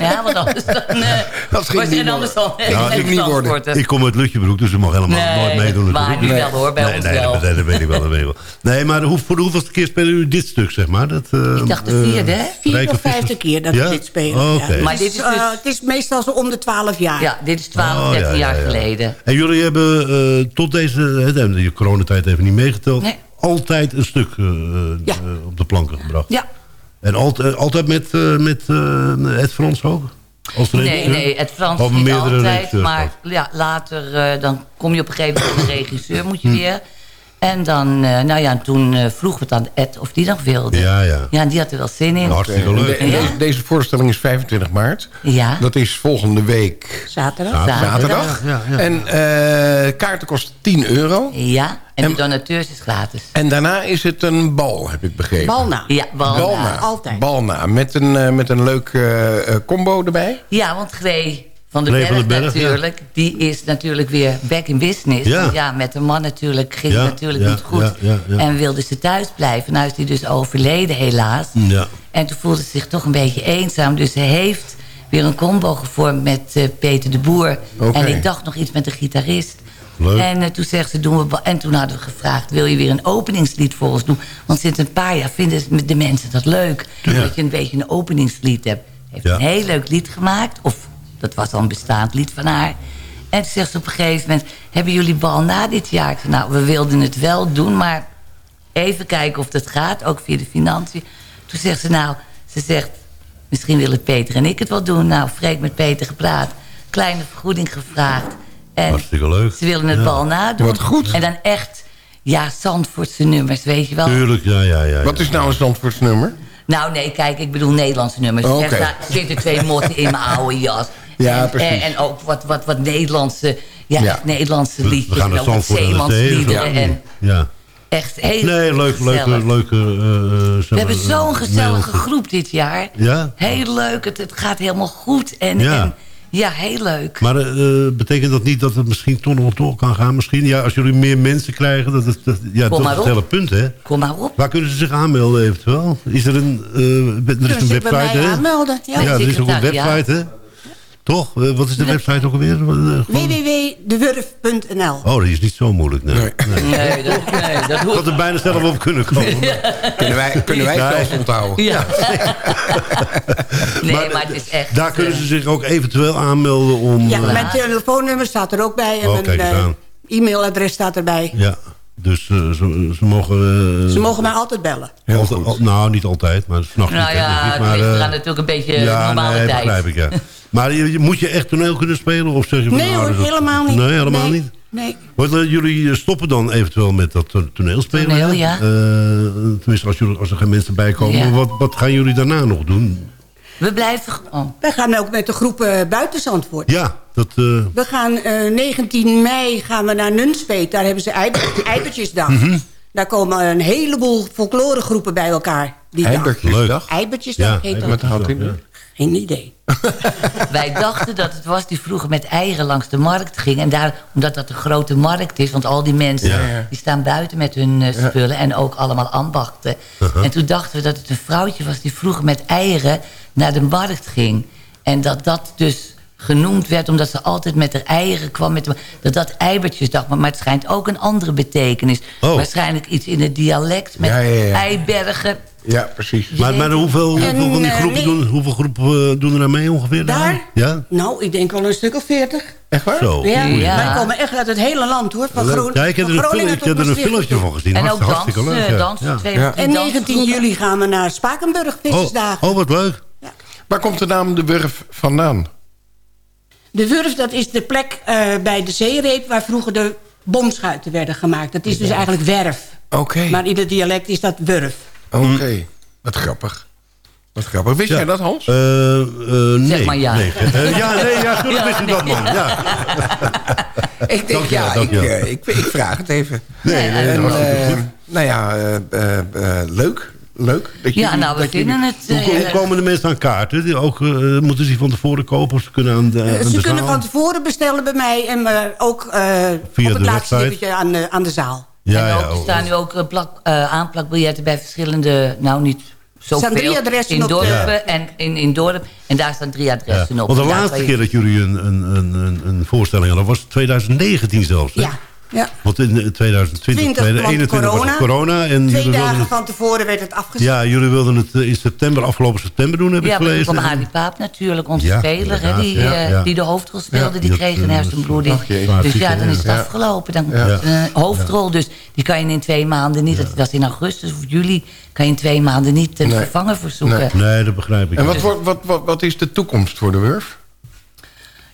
Ja, want anders dan... eh, Dat ging niet anders dan... Nou, ik niet Zandvoorter. Ik kom uit Lutjebroek, dus ze mag helemaal Nee, nooit meedoen. maar nu wel, hoor, bij nee, ons nee, wel. Dat, dat weet ik wel, ik. Nee, maar hoe, voor de hoeveelste keer spelen jullie dit stuk, zeg maar? Dat, eh, Ik dacht de eh, vierde, hè? Vierde Rijke of vijfde Vissers- keer dat Ja? we dit spelen. Oh, ja. Maar Het dit is, is dus- eh, het is meestal zo om de 12 jaar. Ja, dit is 12, Oh, 13 ja, jaar ja, ja. geleden. En jullie hebben eh, tot deze, hè, de de coronatijd even niet meegeteld, Nee. altijd een stuk eh, Ja. eh, op de planken gebracht. Ja. En altijd, altijd met, eh, met eh, Ed Frans ook? Als Nee, regisseur? nee, het Frans Of niet altijd. Maar ja, later eh, dan kom je op een gegeven moment een regisseur, moet Hm. je weer. En dan, eh, nou ja, toen eh, vroegen we het aan Ed of die nog wilde. Ja, ja. Ja, en die had er wel zin in. Hartstikke En leuk. de- en Ja. deze, voorstelling is 25 maart. Ja. Dat is volgende week Zaterdag. zaterdag. Ja, ja. En eh, kaarten kosten 10 euro. Ja, en, En- de donateurs is gratis. En daarna is het een bal, heb ik begrepen. Balna. Ja, Balna. Balna. Altijd. Balna. Met een, eh, met een leuk eh, eh, combo erbij. Ja, want Gray van Gray Berg, van den Berg, natuurlijk, die is natuurlijk weer back in business. Ja. Ja, met de man natuurlijk ging Ja, het natuurlijk niet goed. En wilde ze thuis blijven. Nou is hij dus overleden helaas. Ja. En toen voelde ze zich toch een beetje eenzaam. Dus ze heeft weer een combo gevormd met eh, Peter de Boer. En ik dacht nog iets met de gitarist. Leuk. En eh, toen zegt ze, doen we... En toen hadden we gevraagd, wil je weer een openingslied voor ons doen? Want sinds een paar jaar vinden de mensen dat leuk. Dat je een beetje een openingslied hebt. Heeft een heel leuk lied gemaakt. Of dat was al een bestaand lied van haar. En toen zegt ze op een gegeven moment... hebben jullie bal na dit jaar? Ik zei, nou, we wilden het wel doen, maar even kijken of dat gaat. Ook via de financiën. Toen zegt ze, nou, ze zegt... misschien willen Peter en ik het wel doen. Nou, Freek met Peter gepraat. Kleine vergoeding gevraagd. En Hartstikke leuk. ze willen het Ja. bal nadoen. Wat goed. En dan echt, ja, Zandvoortse nummers, weet je wel. Tuurlijk, ja, ja, ja. Wat is nou een Zandvoorts nummer? Nou nee, kijk, ik bedoel Nederlandse nummers. Oké. Er sta- zitten twee motten in mijn oude jas. Ja, en, precies. En, en ook wat, wat, wat Nederlandse, ja, Nederlandse liedjes. We gaan naar en zeemansliederen. Ja. En ja. echt heel Nee, leuk, leuke... eh, eh, We hebben zo'n gezellige groep dit jaar. Ja? Heel leuk, het, het gaat helemaal goed. En Ja. en, ja heel leuk. Maar eh, betekent dat niet dat het misschien toch nog door kan gaan? Misschien, ja, als jullie meer mensen krijgen, dat is, dat, ja, dat is het hele punt, hè? Kom maar op. Waar kunnen ze zich aanmelden eventueel? Is er een, eh, er is Kunnen een website, mij hè? aanmelden? Ja. Ja, er is ook een Secretariaat. website, hè? Toch? Eh, wat is de website ook alweer? Eh, www.dewurf.nl Oh, die is niet zo moeilijk, nee. nee. Nee, dat, nee, dat Ik hoeft had er bijna zelf op kunnen komen. Kunnen wij, kunnen wij het Nee. zelfs onthouden? Ja. nee, Maar maar, het is echt... Daar kunnen eh, ze zich ook eventueel aanmelden om... Ja, eh, mijn telefoonnummer staat er ook bij. En Oh, mijn eh, e-mailadres staat erbij. ja. Dus eh, ze, ze mogen... eh, Ze mogen mij altijd bellen. altijd- al- nou, niet altijd, maar s'nachts Nou niet. ja, ik, het maar, eraan natuurlijk een beetje ja, normale nee, tijd. begrijp ik, ja. Maar je, moet je echt toneel kunnen spelen? Of zeg je van, Nee nou, hoor, dat- helemaal niet. Nee, helemaal Nee. niet? Nee. Want, jullie stoppen dan eventueel met dat toneelspelen? Toneel, ja. Eh, tenminste, als, jullie, als er geen mensen bij komen. Ja. Wat, wat gaan jullie daarna nog doen? We blijven... Oh. Wij gaan ook met de groep eh, buiten Zandvoort. Ja, dat... eh, We gaan eh, 19 mei gaan we naar Nunspeet. Daar hebben ze eiber- Eibertjesdag. Mhm. Daar komen een heleboel folkloregroepen bij elkaar. Die dag. Eibertjesdag? Eibertjesdag Ja, heet dat. Houdt in? ja. Geen idee. Wij dachten dat het was die vroeger met eieren langs de markt ging. En daar, omdat dat een grote markt is. Want al die mensen Ja. die staan buiten met hun eh, spullen. En ook allemaal ambachten. Uh-huh. En toen dachten we dat het een vrouwtje was die vroeger met eieren naar de markt ging. En dat dat dus genoemd werd omdat ze altijd met haar eieren kwam. Met de, dat dat eibertjesdag. Maar, maar het schijnt ook een andere betekenis. Oh. Waarschijnlijk iets in het dialect met Ja, ja, ja. eibergen. Ja, precies. Maar, maar hoeveel, En, hoeveel van die eh, groepen, nee. doen, hoeveel groepen eh, doen er aan mee ongeveer? Daar? Ja? Nou, ik denk wel een stuk of 40. Echt waar? Zo. Ja, Ja. Wij komen echt uit het hele land hoor. Van, Groen, Ja, ik heb er van een, ik heb er filmpje van gezien. En ook Hartstikke, dans, hartstikke leuk. eh, ja. dansen, Ja. twee Ja. En 19 juli gaan we naar Spakenburg Oh, Vissersdagen. oh, wat leuk. Waar komt de naam De Wurf vandaan? De Wurf, dat is de plek eh, bij de zeereep... waar vroeger de bomschuiten werden gemaakt. Dat is dus eigenlijk werf. Oké. Maar in het dialect is dat wurf. Oké, wat grappig. Wat grappig. Wist Ja. jij dat, Hans? Eh, eh, nee. maar ja. Nee. Ja, nee, ja, Ja, wist je nee. dat, man. Ja. ik denk, Dank je wel, ja, dank ik, je eh, ik, ik vraag het even. Nee, nee, En, dat was goed. nou ja, eh, eh, eh, leuk. Leuk. Dat Ja, jullie- nou, we vinden het... Hoe, hoe komen de mensen aan kaarten? Die ook, moeten ze die van tevoren kopen of ze kunnen aan de, aan Eh, de Ze kunnen zaal? van tevoren bestellen bij mij. En ook eh, Via op het de laatste website? aan de, aan de zaal. Ja, en ook, ja. er oh, staan nu ook eh, plak, eh, aanplakbiljetten bij verschillende, nou niet staan zoveel, drie adressen in op dorpen en in, in dorp. En daar staan drie ja. adressen op. Want de laatste keer dat jullie een, een, een, een, een voorstelling hadden... was 2019 zelfs. Hè? Ja, ja. Want in eh, 2020, 20 2021 was corona. het corona. En Twee wilden dagen het, van tevoren werd het afgezet. ja, jullie wilden het eh, in september, afgelopen september doen, heb ik Ja, gelezen. kwam Adi Paap natuurlijk, onze Ja, speler, die, ja, eh, ja. die de hoofdrol speelde, Ja, die kreeg een eh, hersenbloeding. Dus ja, dan is het Ja. afgelopen. Dan Ja. een hoofdrol, dus die kan je in twee maanden niet, dat was in augustus of juli, kan je in twee maanden niet een Nee. vervanger verzoeken. Nee, dat begrijp ik. En wat, wat, wat is de toekomst voor de Wurf?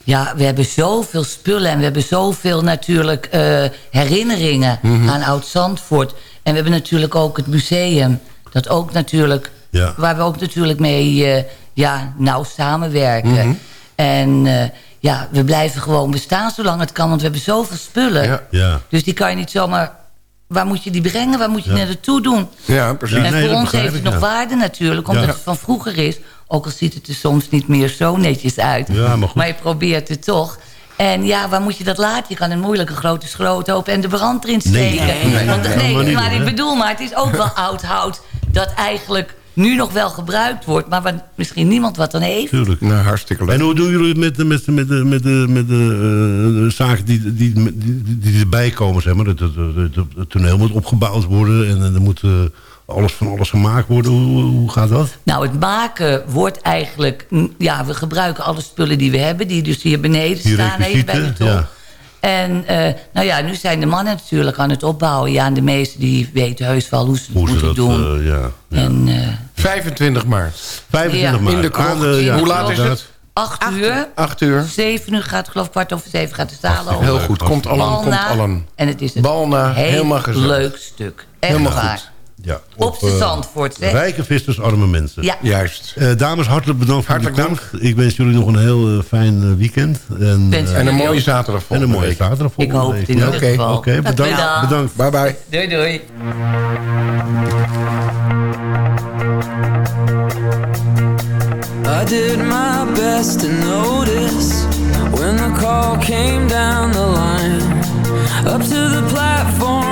Ja, we hebben zoveel spullen en we hebben zoveel natuurlijk eh, herinneringen Mhm. aan Oud-Zandvoort. En we hebben natuurlijk ook het museum, dat ook natuurlijk, Ja. waar we ook natuurlijk mee eh, ja, nauw samenwerken. Mhm. En eh, ja, we blijven gewoon bestaan zolang het kan, want we hebben zoveel spullen. Ja. Ja. Dus die kan je niet zomaar... Waar moet je die brengen? Waar moet je Ja. naar naartoe doen? Ja, precies. Ja, en nee, voor dat ons heeft het ik, nog waarde natuurlijk, omdat Ja. het van vroeger is. Ook al ziet het er soms niet meer zo netjes uit. Ja, maar goed. je probeert het toch. En ja, waar moet je dat laten? Je kan een moeilijke grote schroot open en de brand erin steken. nee, nee, Want, nee, nee, maar ik bedoel, maar het is ook wel oud hout dat eigenlijk nu nog wel gebruikt wordt, maar waar misschien niemand wat aan heeft. Tuurlijk. Nou, hartstikke leuk. En hoe doen jullie het met, de- met, de- met, de- met, de, met de eh, zaken die, die, die, erbij komen? Zeg maar? het, het, het, het- het toneel moet opgebouwd worden en, er moet eh, alles van alles gemaakt worden. Hoe, hoe gaat dat? Nou, het maken wordt eigenlijk... Ja, we gebruiken alle spullen die we hebben... die dus hier beneden Die staan even bij de top. ja. En eh, nou ja, nu zijn de mannen natuurlijk aan het opbouwen. Ja, en de meesten die weten heus wel hoe ze het Hoe ze moeten dat, doen. eh, ja. En eh 25 maart. 25 Ja. maart. In de krocht. Ja, Hoe laat is het? acht uur, 8 uur. zeven uur gaat geloof ik kwart over zeven gaat de zaal open. Heel goed. Komt allen, komt Balna. allen. En het is een Balna, heel helemaal gezellig. leuk stuk. Echt Helemaal waar. goed. Ja, Op de eh, Zandvoort, hè? Rijke vissers, arme mensen. Ja. Juist. Eh, dames, hartelijk bedankt voor Hartelijk de komst. Ik wens jullie nog een heel eh, fijn weekend. En, En een mooie zaterdag en volgende een mooie week. zaterdag Ik volgende hoop week. het in ieder Oké. geval. Oké, bedankt. Bedankt. bedankt. Bye bye. Doei, doei. I did my best to notice when the call came down the line. Up to the platform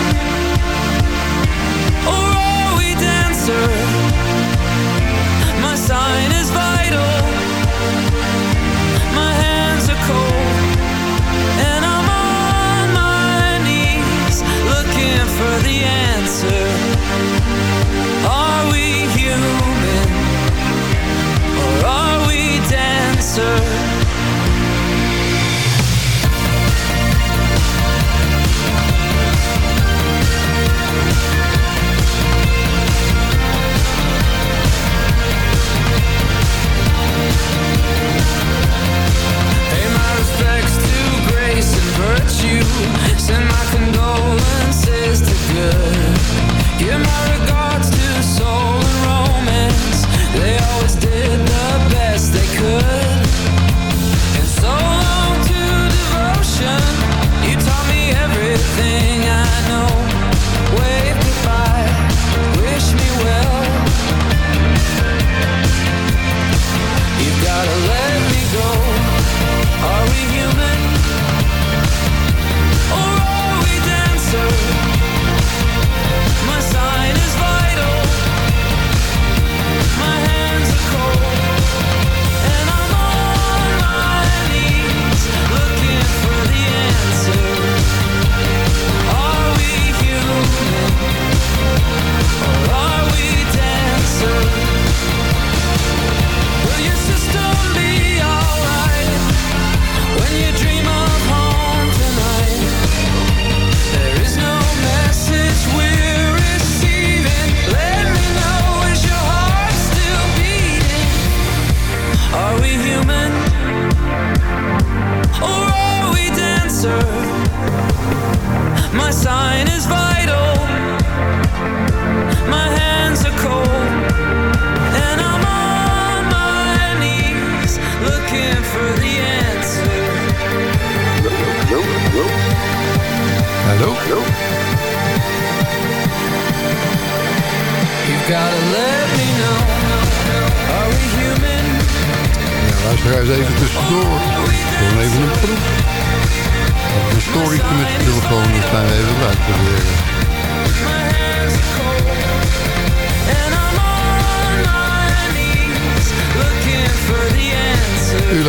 Send my condolences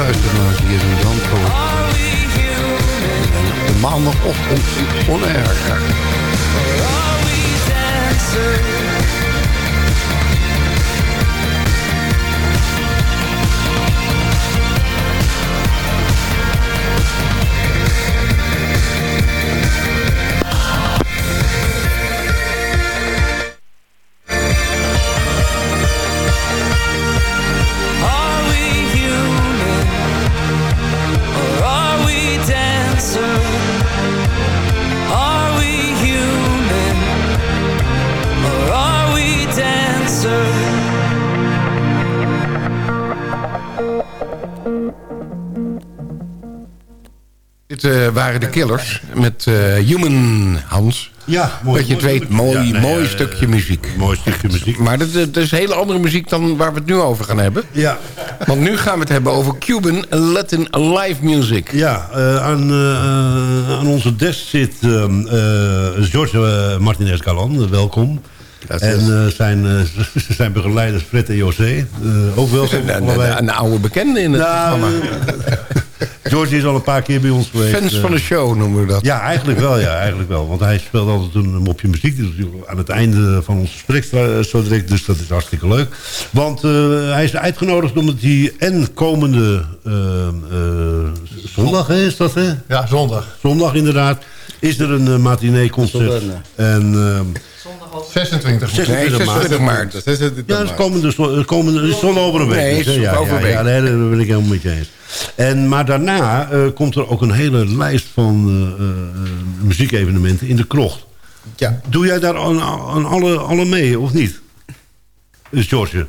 luistert naar CFM Zandvoort. De maandagochtend on air. Waren de Killers met eh, Human Hans. Ja, mooi. Dat je het weet, mooi, Ja, nee, mooi ja, stukje muziek. Mooi stukje muziek. Maar dat, dat is hele andere muziek dan waar we het nu over gaan hebben. Ja. Want nu gaan we het hebben over Cuban Latin live music. Ja, eh, aan, eh, aan onze desk zit eh, George eh, Martinez Galan, welkom. En eh, zijn, eh, zijn begeleiders Fred en José, eh, ook welkom. Een, een, een oude bekende in het Nou, programma. George is al een paar keer bij ons geweest. Fans eh. van de show noemen we dat. Ja, eigenlijk wel, ja, eigenlijk wel. Want hij speelt altijd een mopje muziek. Dus aan het einde van ons gesprek stra- zo direct. Dus dat is hartstikke leuk. Want eh, hij is uitgenodigd omdat hij en komende eh, eh, zondag hè, is dat, hè? Ja, zondag. Zondag inderdaad. Is er een uh, matinee concert. En, ehm, 26. 26 maart. maart. 26 ja, dat is komende, is zon over een week. Nee, dus, is ja, over een ja, week. ja, nee, daar ben ik helemaal met je eens. En, maar daarna eh, komt er ook een hele lijst van eh, eh, muziekevenementen in de krocht. Ja. Doe jij daar aan, aan alle, alle mee, of niet? Dus George,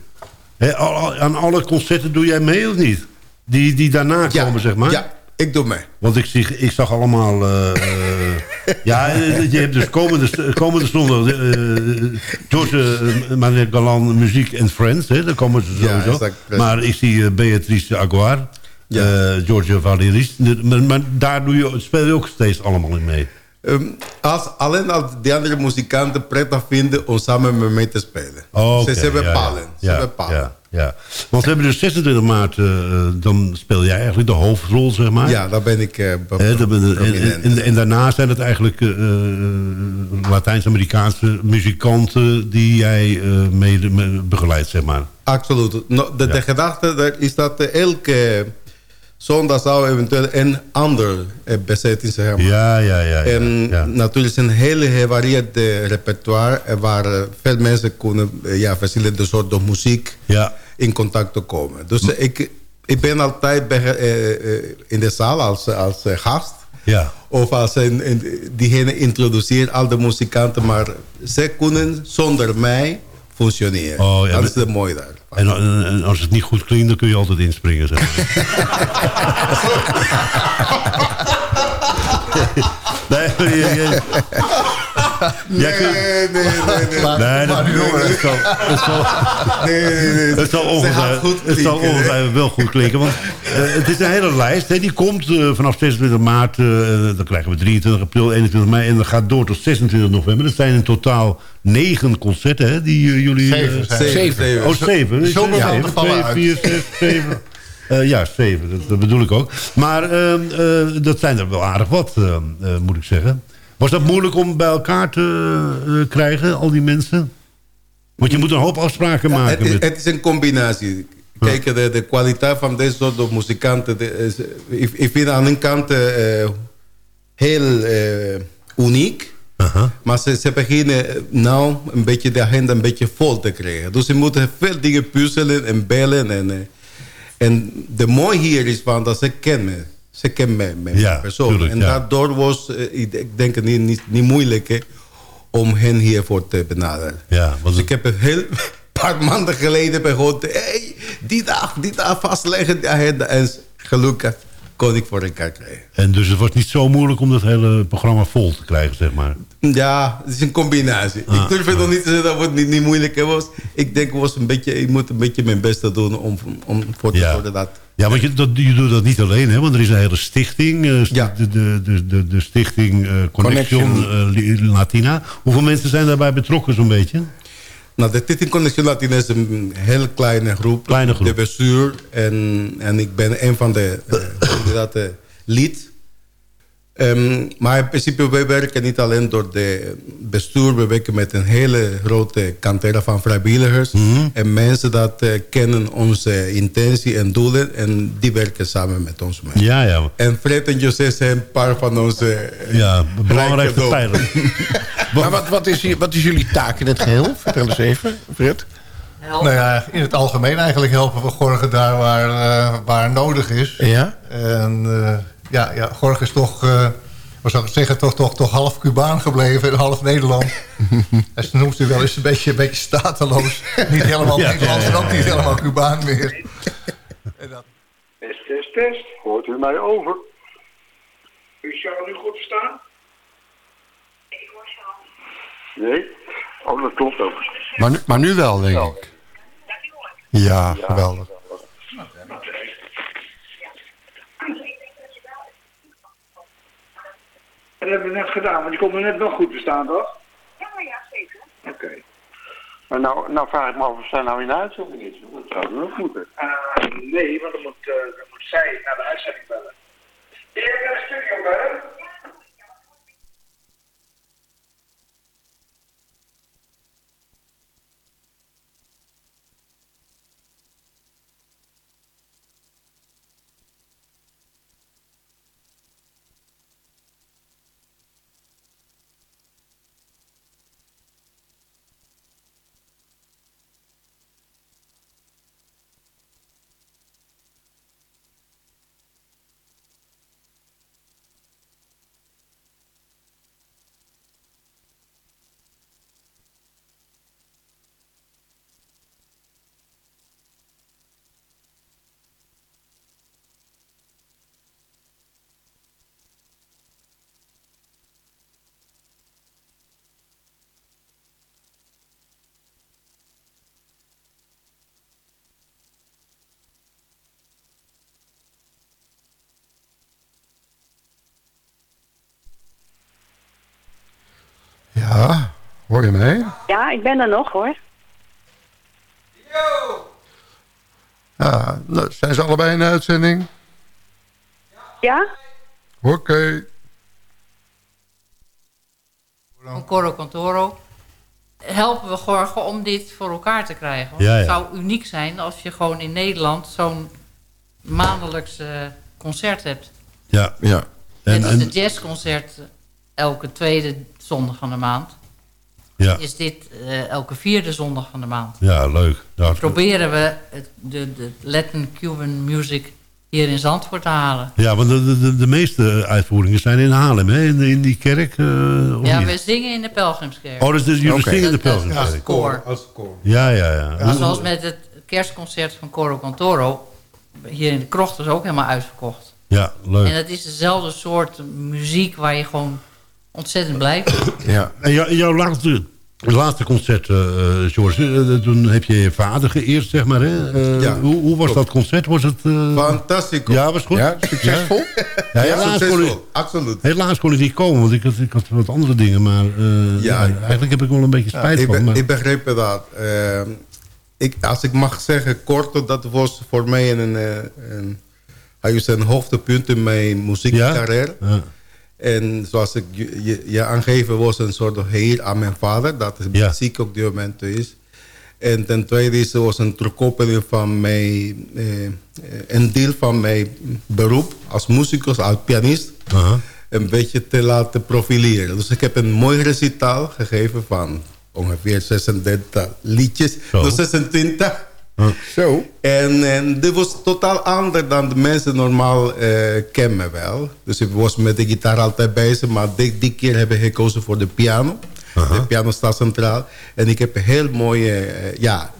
aan alle concerten doe jij mee, of niet? Die, die daarna Ja, komen, zeg maar? ja, ik doe mee. Want ik, zie, ik zag allemaal... eh, eh, ja, eh, je hebt dus komende, komende zondag... eh George uh, Manet Galan, Muziek en Friends. Hè, daar komen ze Ja, sowieso. exact. maar ik zie Beatrice Aguar. Ja. George Valeris. Maar, maar daar doe je, speel je ook steeds allemaal in mee. Ehm, als, alleen als die andere muzikanten prettig vinden om samen met mij te spelen. Oh, oké, ze, ze ja, bepalen. Ja, ze bepalen. Ja. Want we hebben dus 26 maart... eh, dan speel jij eigenlijk de hoofdrol, zeg maar. Ja, daar ben ik eh, ben- en, en, daarna zijn het eigenlijk eh, eh, Latijns-Amerikaanse muzikanten die jij eh, mede me- begeleidt, zeg maar. Absoluut. No, de, de gedachte is dat eh, elke zondag zou eventueel een ander eh, bezetting zijn. Ja, ja, ja. ja, En ja. natuurlijk is een hele gevarieerde repertoire... eh, waar eh, veel mensen kunnen eh, ja, verschillende soorten muziek Ja. In contact te komen. Dus eh, ik, ik ben altijd bij, eh, eh, in de zaal als, als gast. Ja. Of als een, een, diegene introduceert al de muzikanten... maar ze kunnen zonder mij functioneren. Oh, ja, dat is de mooie daar. En, en- en als het niet goed klinkt, dan kun je altijd inspringen, zeg maar. nee, kunt- nee, nee, nee. Nee, dat, het zal, het zal, het zal zal ongetwijfeld wel goed klinken. Want eh, het is een hele lijst. Hè, die komt eh, vanaf 26 maart. eh, dan krijgen we 23 april, 21 mei. En dat gaat door tot 26 november. Dat zijn in totaal negen concerten hè, die jullie... Zeven het. Zeven. Oh, zeven. De zomermaanden Zeven, vallen twee, uit. vier, zes, zeven. Eh, ja, zeven. Dat, dat bedoel ik ook. Maar eh, eh, dat zijn er wel aardig wat, eh, eh, moet ik zeggen. Was dat moeilijk om bij elkaar te eh, krijgen, al die mensen? Want je moet een hoop afspraken Ja, maken. het, is, met... het is een combinatie. Kijk, de, de kwaliteit van deze soort muzikanten... de- is, ik, ik vind aan een kant eh, heel eh, uniek. Maar ze, ze beginnen nou een beetje de agenda een beetje vol te krijgen. Dus ze moeten veel dingen puzzelen en bellen. En, en de mooie hier is van dat ze kennen. Ze kennen me, mijn Ja, persoon. tuurlijk, en ja. daardoor was, eh, ik, denk het niet, niet, niet moeilijk hè, om hen hiervoor te benaderen. Ja, Dus ik heb een heel paar maanden geleden begonnen. Hey, die dag, die dag vastleggen. En gelukkig kon ik voor elkaar krijgen. En dus het was niet zo moeilijk om dat hele programma vol te krijgen, zeg maar. Ja, het is een combinatie. Ah, ik durf het nog niet te zeggen dat het niet, niet moeilijk was. Ik denk was een beetje, ik moet een beetje mijn best doen om, om voor te zorgen dat... Ja, want je, dat, je doet dat niet alleen, hè? Want er is een hele stichting. eh, st- de, de, de, de, de stichting eh, Connection, Connection. eh, Latina. Hoeveel mensen zijn daarbij betrokken zo'n beetje? Nou, de Titin Connection Latina is een heel kleine groep. Kleine groep. De bestuur. En, en ik ben een van de uh, kandidaten lid. Ehm, maar in principe, wij werken niet alleen door de bestuur. We werken met een hele grote kantera van vrijwilligers. Mhm. En mensen dat eh, kennen onze intentie en doelen. En die werken samen met ons mee. Ja, ja. En Fred en José zijn een paar van onze eh, Ja, belangrijkste rijke pijlers. maar wat, wat, is, hier- wat is jullie taak in het geheel? Vertel eens even, Fred. Nou ja, in het algemeen eigenlijk helpen we Gorgen daar waar, eh, waar nodig is. Ja? En eh, ja, ja, Gorgen is toch, eh wat zou ik zeggen, toch, toch, toch half Cubaan gebleven en half Nederland. en ze noemt u wel eens een beetje, een beetje stateloos. niet helemaal Ja, Nederlands ja, ja, en ook niet helemaal Cubaan meer. Test, test, test. Hoort u mij over? U zou nu goed verstaan? Ik hoor zo. Nee? Oh, dat klopt ook. Maar nu, maar nu wel, denk ik. Ja, geweldig. Dat hebben we net gedaan, want je kon me net wel goed verstaan, toch? Ja, ja, zeker. Oké. Maar nou, nou vraag ik me af of zij nou in de uitzending is. Dat zou wel moeten. nee, want dan moet, eh, dan moet zij naar de uitzending bellen. Eerder naar de studio bellen? Ja, hoor je mij? Ja, ik ben er nog hoor. Ja, nou, zijn ze allebei in de uitzending? Ja? Oké. van Coro Cantoro helpen we Gorgen om dit voor elkaar te krijgen. Want Ja, ja. Het zou uniek zijn als je gewoon in Nederland zo'n maandelijks eh, concert hebt. Ja. ja. En, En, Net en, als het jazzconcert elke tweede zondag van de maand. Ja. Is dit eh, elke vierde zondag van de maand. ja, leuk. Ja, Proberen we het, de, de Latin Cuban music hier in Zandvoort te halen. ja, want de, de, de meeste uitvoeringen zijn in Haarlem, hè? In, in die kerk. eh, of Ja, niet? we zingen in de Pelgrimskerk. Oh, dus, dus jullie zingen in de Dat- dat- Pelgrimskerk? Als koor. Als koor. Ja, ja, ja. Ja, zoals met het kerstconcert van Coro Cantoro. Hier in de krocht is ook helemaal uitverkocht. Ja, leuk. En het is dezelfde soort muziek waar je gewoon ontzettend blij van. Ja. En jou- jouw laatste, laatste concert, eh, eh, George, eh, toen heb je je vader geëerd, zeg maar. Hè? Ja, hoe, hoe was dat concert? Was het, Fantastisch. Ja, was goed? Ja, succesvol? Ja, helaas, kon ik, Absoluut. helaas kon ik niet komen, want ik had, ik had wat andere dingen. Maar ja, eigenlijk heb ik wel een beetje spijt ik, van. be- maar- ik begreep dat. Ehm, ik, als ik mag zeggen, kort, dat was voor mij een, een, hij is een hoogtepunt in mijn muziekcarrière. Ja. En zoals ik je, je, aangegeven was een soort heer aan mijn vader, dat de muziek op dit moment is. En ten tweede is was een terugkoppeling van mijn, eh, een deel van mijn beroep als muzikus, als pianist, een beetje te laten profileren. Dus ik heb een mooi recitaal gegeven van ongeveer 36 liedjes, Zo. dus 26. Zo. En, en dit was totaal anders dan de mensen normaal eh, kennen wel. Dus ik was met de gitaar altijd bezig, maar die, die keer heb ik gekozen voor de piano. De piano staat centraal. En ik heb een heel mooie, eh, ja,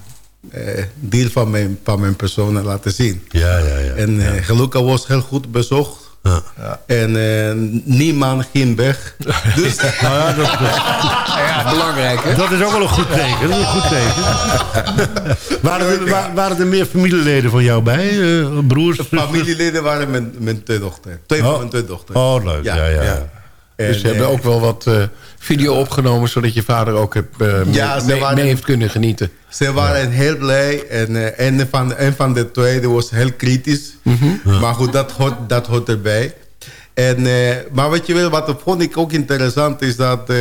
eh, deel van mijn, van mijn persoon laten zien. Ja, ja, ja. En gelukkig was heel goed bezocht. En eh, niemand ging weg. Dus, Nou ja, dat, Ja, belangrijk, hè? dat is ook wel een goed teken. Dat is een goed teken. waren, er, wa- waren er meer familieleden van jou bij? eh, broers? familieleden waren mijn, mijn twee dochters. Twee van Oh. mijn twee dochters. Oh, leuk. Ja, ja. En, Dus ze hebben eh, ook wel wat eh, video opgenomen... zodat je vader ook heb, eh, mee, Ja, ze mee- waren- mee heeft kunnen genieten. Ze waren heel blij. En eh, een, van, een van de twee die was heel kritisch. Mhm. Maar goed, dat hoort, dat hoort erbij. En, eh, maar wat je wil, wat vond ik ook interessant... is dat eh,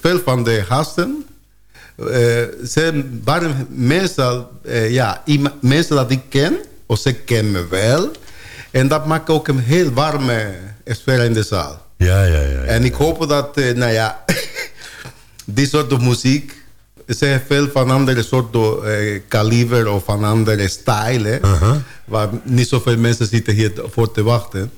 veel van de gasten... eh, ze waren meestal eh, ja, mensen dat ik ken... of ze kennen me wel. En dat maakt ook een heel warme sfeer in de zaal. Ja, ja, ja. En ik hoop dat, eh, nou ja, die soort muziek... Zijn veel van andere soorten eh, kaliber of van andere stijlen. Waar niet zoveel mensen zitten hier voor te wachten.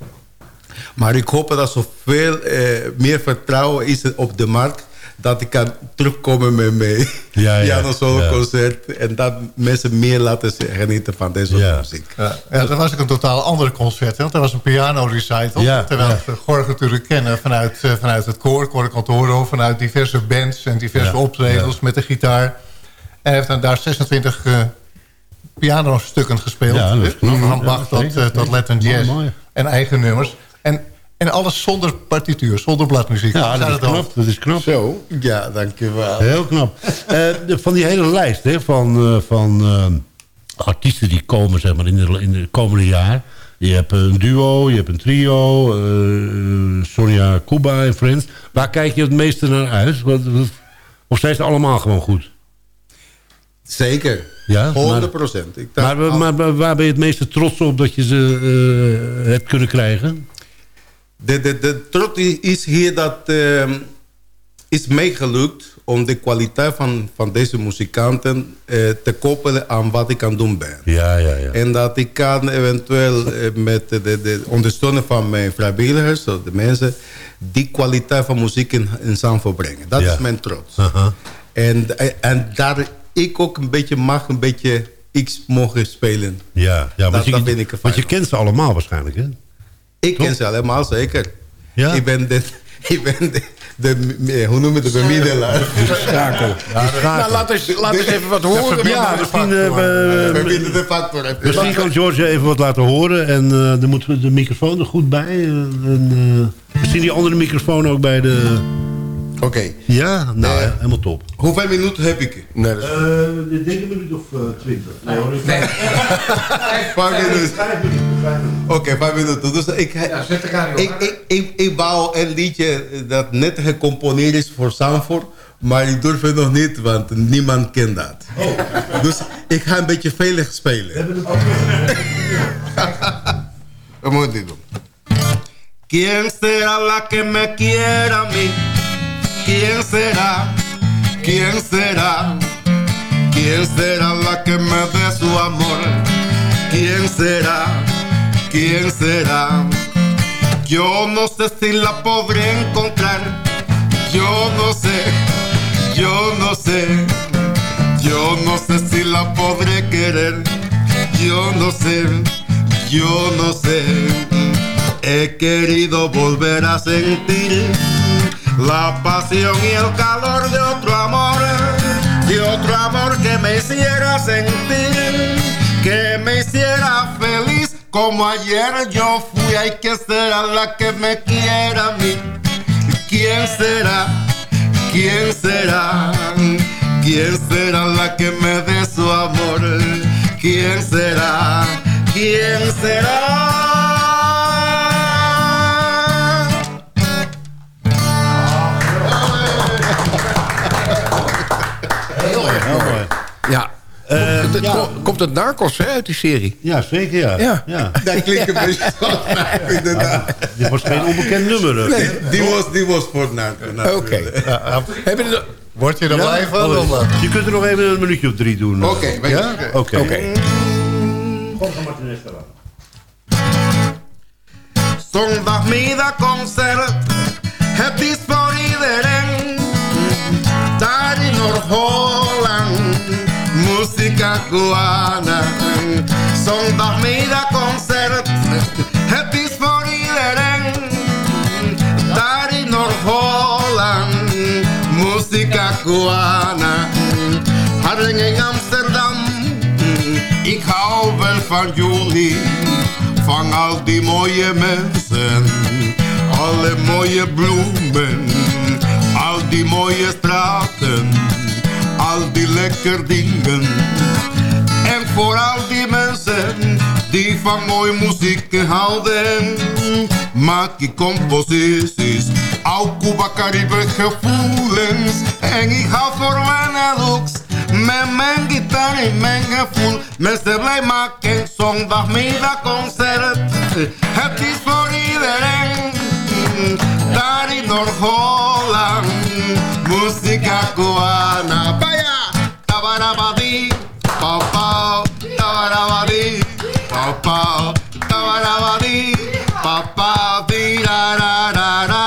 Maar ik hoop dat zoveel eh, meer vertrouwen is op de markt... dat ik kan terugkomen met mijn Ja, ja. piano solo Ja. concert... en dat mensen meer laten genieten van deze muziek. Ja, ja, dat was ook een totaal andere concert. Hè? Want dat was een piano recital. Ja, terwijl ja. we Gorg natuurlijk kennen vanuit, eh, vanuit het koor, Koor Cantoro... vanuit diverse bands en diverse Ja, optredens met de gitaar. En hij heeft dan daar 26 eh pianostukken gespeeld. Ja, dat is knap. Van Ja, Bach tot, eh, tot Mooi, Jazz. mooi. En eigen nummers. En, en alles zonder partituur, zonder bladmuziek. Ja, dat is het knap. Dat is knap. Zo, ja, dankjewel. Heel knap. Eh, van die hele lijst hè, van, eh, van eh, artiesten die komen zeg maar, in, de, in de komende jaar. Je hebt een duo, je hebt een trio, eh, Sonja Kuba en Friends. Waar kijk je het meeste naar uit? Wat, wat- of zijn ze allemaal gewoon goed? Zeker. Ja, 100 procent. Maar, maar, maar waar ben je het meeste trots op dat je ze eh, hebt kunnen krijgen? De, de, de trots is hier dat ehm is mij gelukt om de kwaliteit van, van deze muzikanten eh, te koppelen aan wat ik aan doen ben. Ja, ja, ja. En dat ik kan eventueel eh, met de, de, de ondersteuning van mijn vrijwilligers, de mensen, die kwaliteit van muziek in, in Zandvoort brengen. Dat Ja. is mijn trots. Aha. En, en daar ik ook een beetje mag, een beetje iets mogen spelen. Ja, ja Dat- want, je, dat vind ik ervan. want je kent ze allemaal waarschijnlijk, hè? Ik ken ze allemaal, zeker. Ja? Ik ben de, ik ben de, de, hoe noem je het, de bemiddelaar. De schakel. Nou, laat eens, laat eens even wat horen. Ja, misschien, eh, we- Verbindende factor. Misschien kan George even wat laten horen. En eh dan moet de microfoon er goed bij. eh, en, eh, misschien die andere microfoon ook bij de... Oké. Ja, nou, ja, helemaal top. Hoeveel minuten heb ik? Nee, dat is- ik denk een minuut of twintig. Nee, hoor. Vijf minuten. Oké, vijf minuten. Dus ik, ik, ik, ik, ik wou een liedje dat net gecomponeerd is voor Sanford. Maar ik durf het nog niet, want niemand kent dat. Dus ik ga een beetje veilig spelen. Moet ik doen? ¿Quién será la que me quiera a mí? ¿Quién será? ¿Quién será? ¿Quién será la que me dé su amor? ¿Quién será? ¿Quién será? Yo no sé si la podré encontrar. Yo no sé, yo no sé. Yo no sé si la podré querer. Yo no sé, yo no sé. He querido volver a sentir la pasión y el calor de otro amor, de otro amor que me hiciera sentir, que me hiciera feliz como ayer yo fui. Hay que será la que me quiera a mí. ¿Quién será? ¿Quién será? ¿Quién será la que me dé su amor? ¿Quién será? ¿Quién será? Het- ja. ko- Komt het Narcos hè, uit die serie? Ja, zeker ja. Ja. Dat klinkt een beetje mij, inderdaad. Dit was geen onbekend nummer. hè? Nee, die was, die was voor Narco. Oké. We Word je er Ja? blij van? Je kunt er nog even een minuutje of drie doen. Oké, weet je. ja? Oké. Oké. Zondagmiddag concert, het is voor iedereen. Daar in Noord-Holland música cubana. Zondagmiddag concert, het is voor iedereen. Daar in Noord-Holland, música cubana. Harling in Amsterdam, ik hou wel van jullie. Van al die mooie mensen, alle mooie bloemen, al die mooie straten, al die lekker dingen. En voor al die mensen die van mooie muziek houden, maak ik composities. Al Cuba Caribe gevoelens. En ik hou voor looks. Met mijn gitaar en mijn gevoel. Mensen blij maken. Zondagmiddag. Het is voor iedereen. Daar in Noord-Holland. Música cubana. Vaya! Tabarabadi. Papa. Tabarabadi. Papa. Tabarabadi. Papa. Tirararara.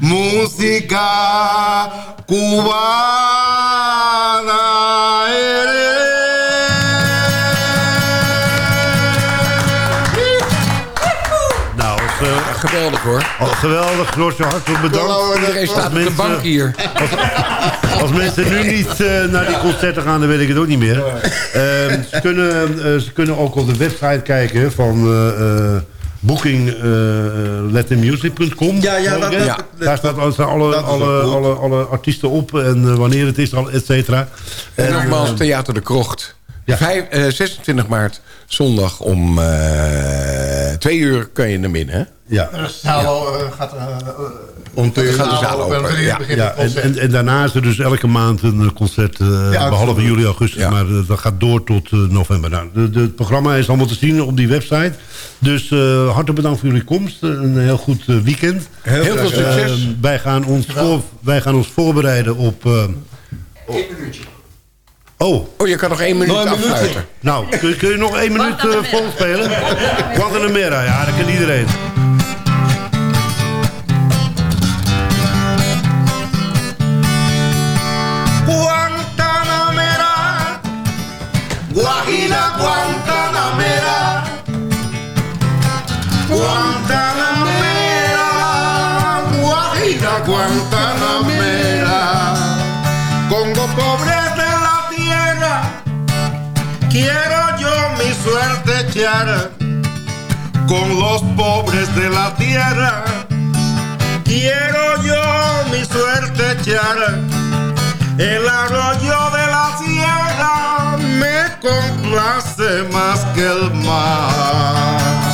Música cubana. Hoor. Oh, geweldig, George, hartelijk bedankt. Hallo, iedereen staat Als op de mensen- bank hier. Als, als mensen nu niet eh, naar die concerten gaan, dan weet ik het ook niet meer. Ehm, ze, kunnen, eh, ze kunnen ook op de website kijken van uh, booking eh, letthemusic.com. Ja, ja, dat- dat- Ja, Daar staan alle, dat alle, alle, alle artiesten op en wanneer het is, al, et cetera. En nogmaals, eh, Theater de Krocht. Vijf- eh, 26 maart, zondag om eh twee uur kan je naar binnen. hè? Ja. De zaal eh, gaat... eh, Om twee uur gaat de zaal open. Ja. Ja, en, en, en daarna is er dus elke maand een eh, concert, eh, behalve juli, augustus, maar eh, dat gaat door tot eh, november. Nou, de, de- het programma is allemaal te zien op die website. Dus eh, hartelijk bedankt voor jullie komst. Eh, Een heel goed eh, weekend. Heel veel Eh, succes. wij, gaan ons voor, wij gaan ons voorbereiden op... eh, Oh. Oh, je kan nog één minuut Nog afsluiten. Nou, kun, kun je nog één minuut uh, volspelen? Guantanamera, ja, dat kent iedereen. Guantanamera, Guajira con los pobres de la tierra. Quiero yo mi suerte echar el arroyo de la sierra me complace más que el mar.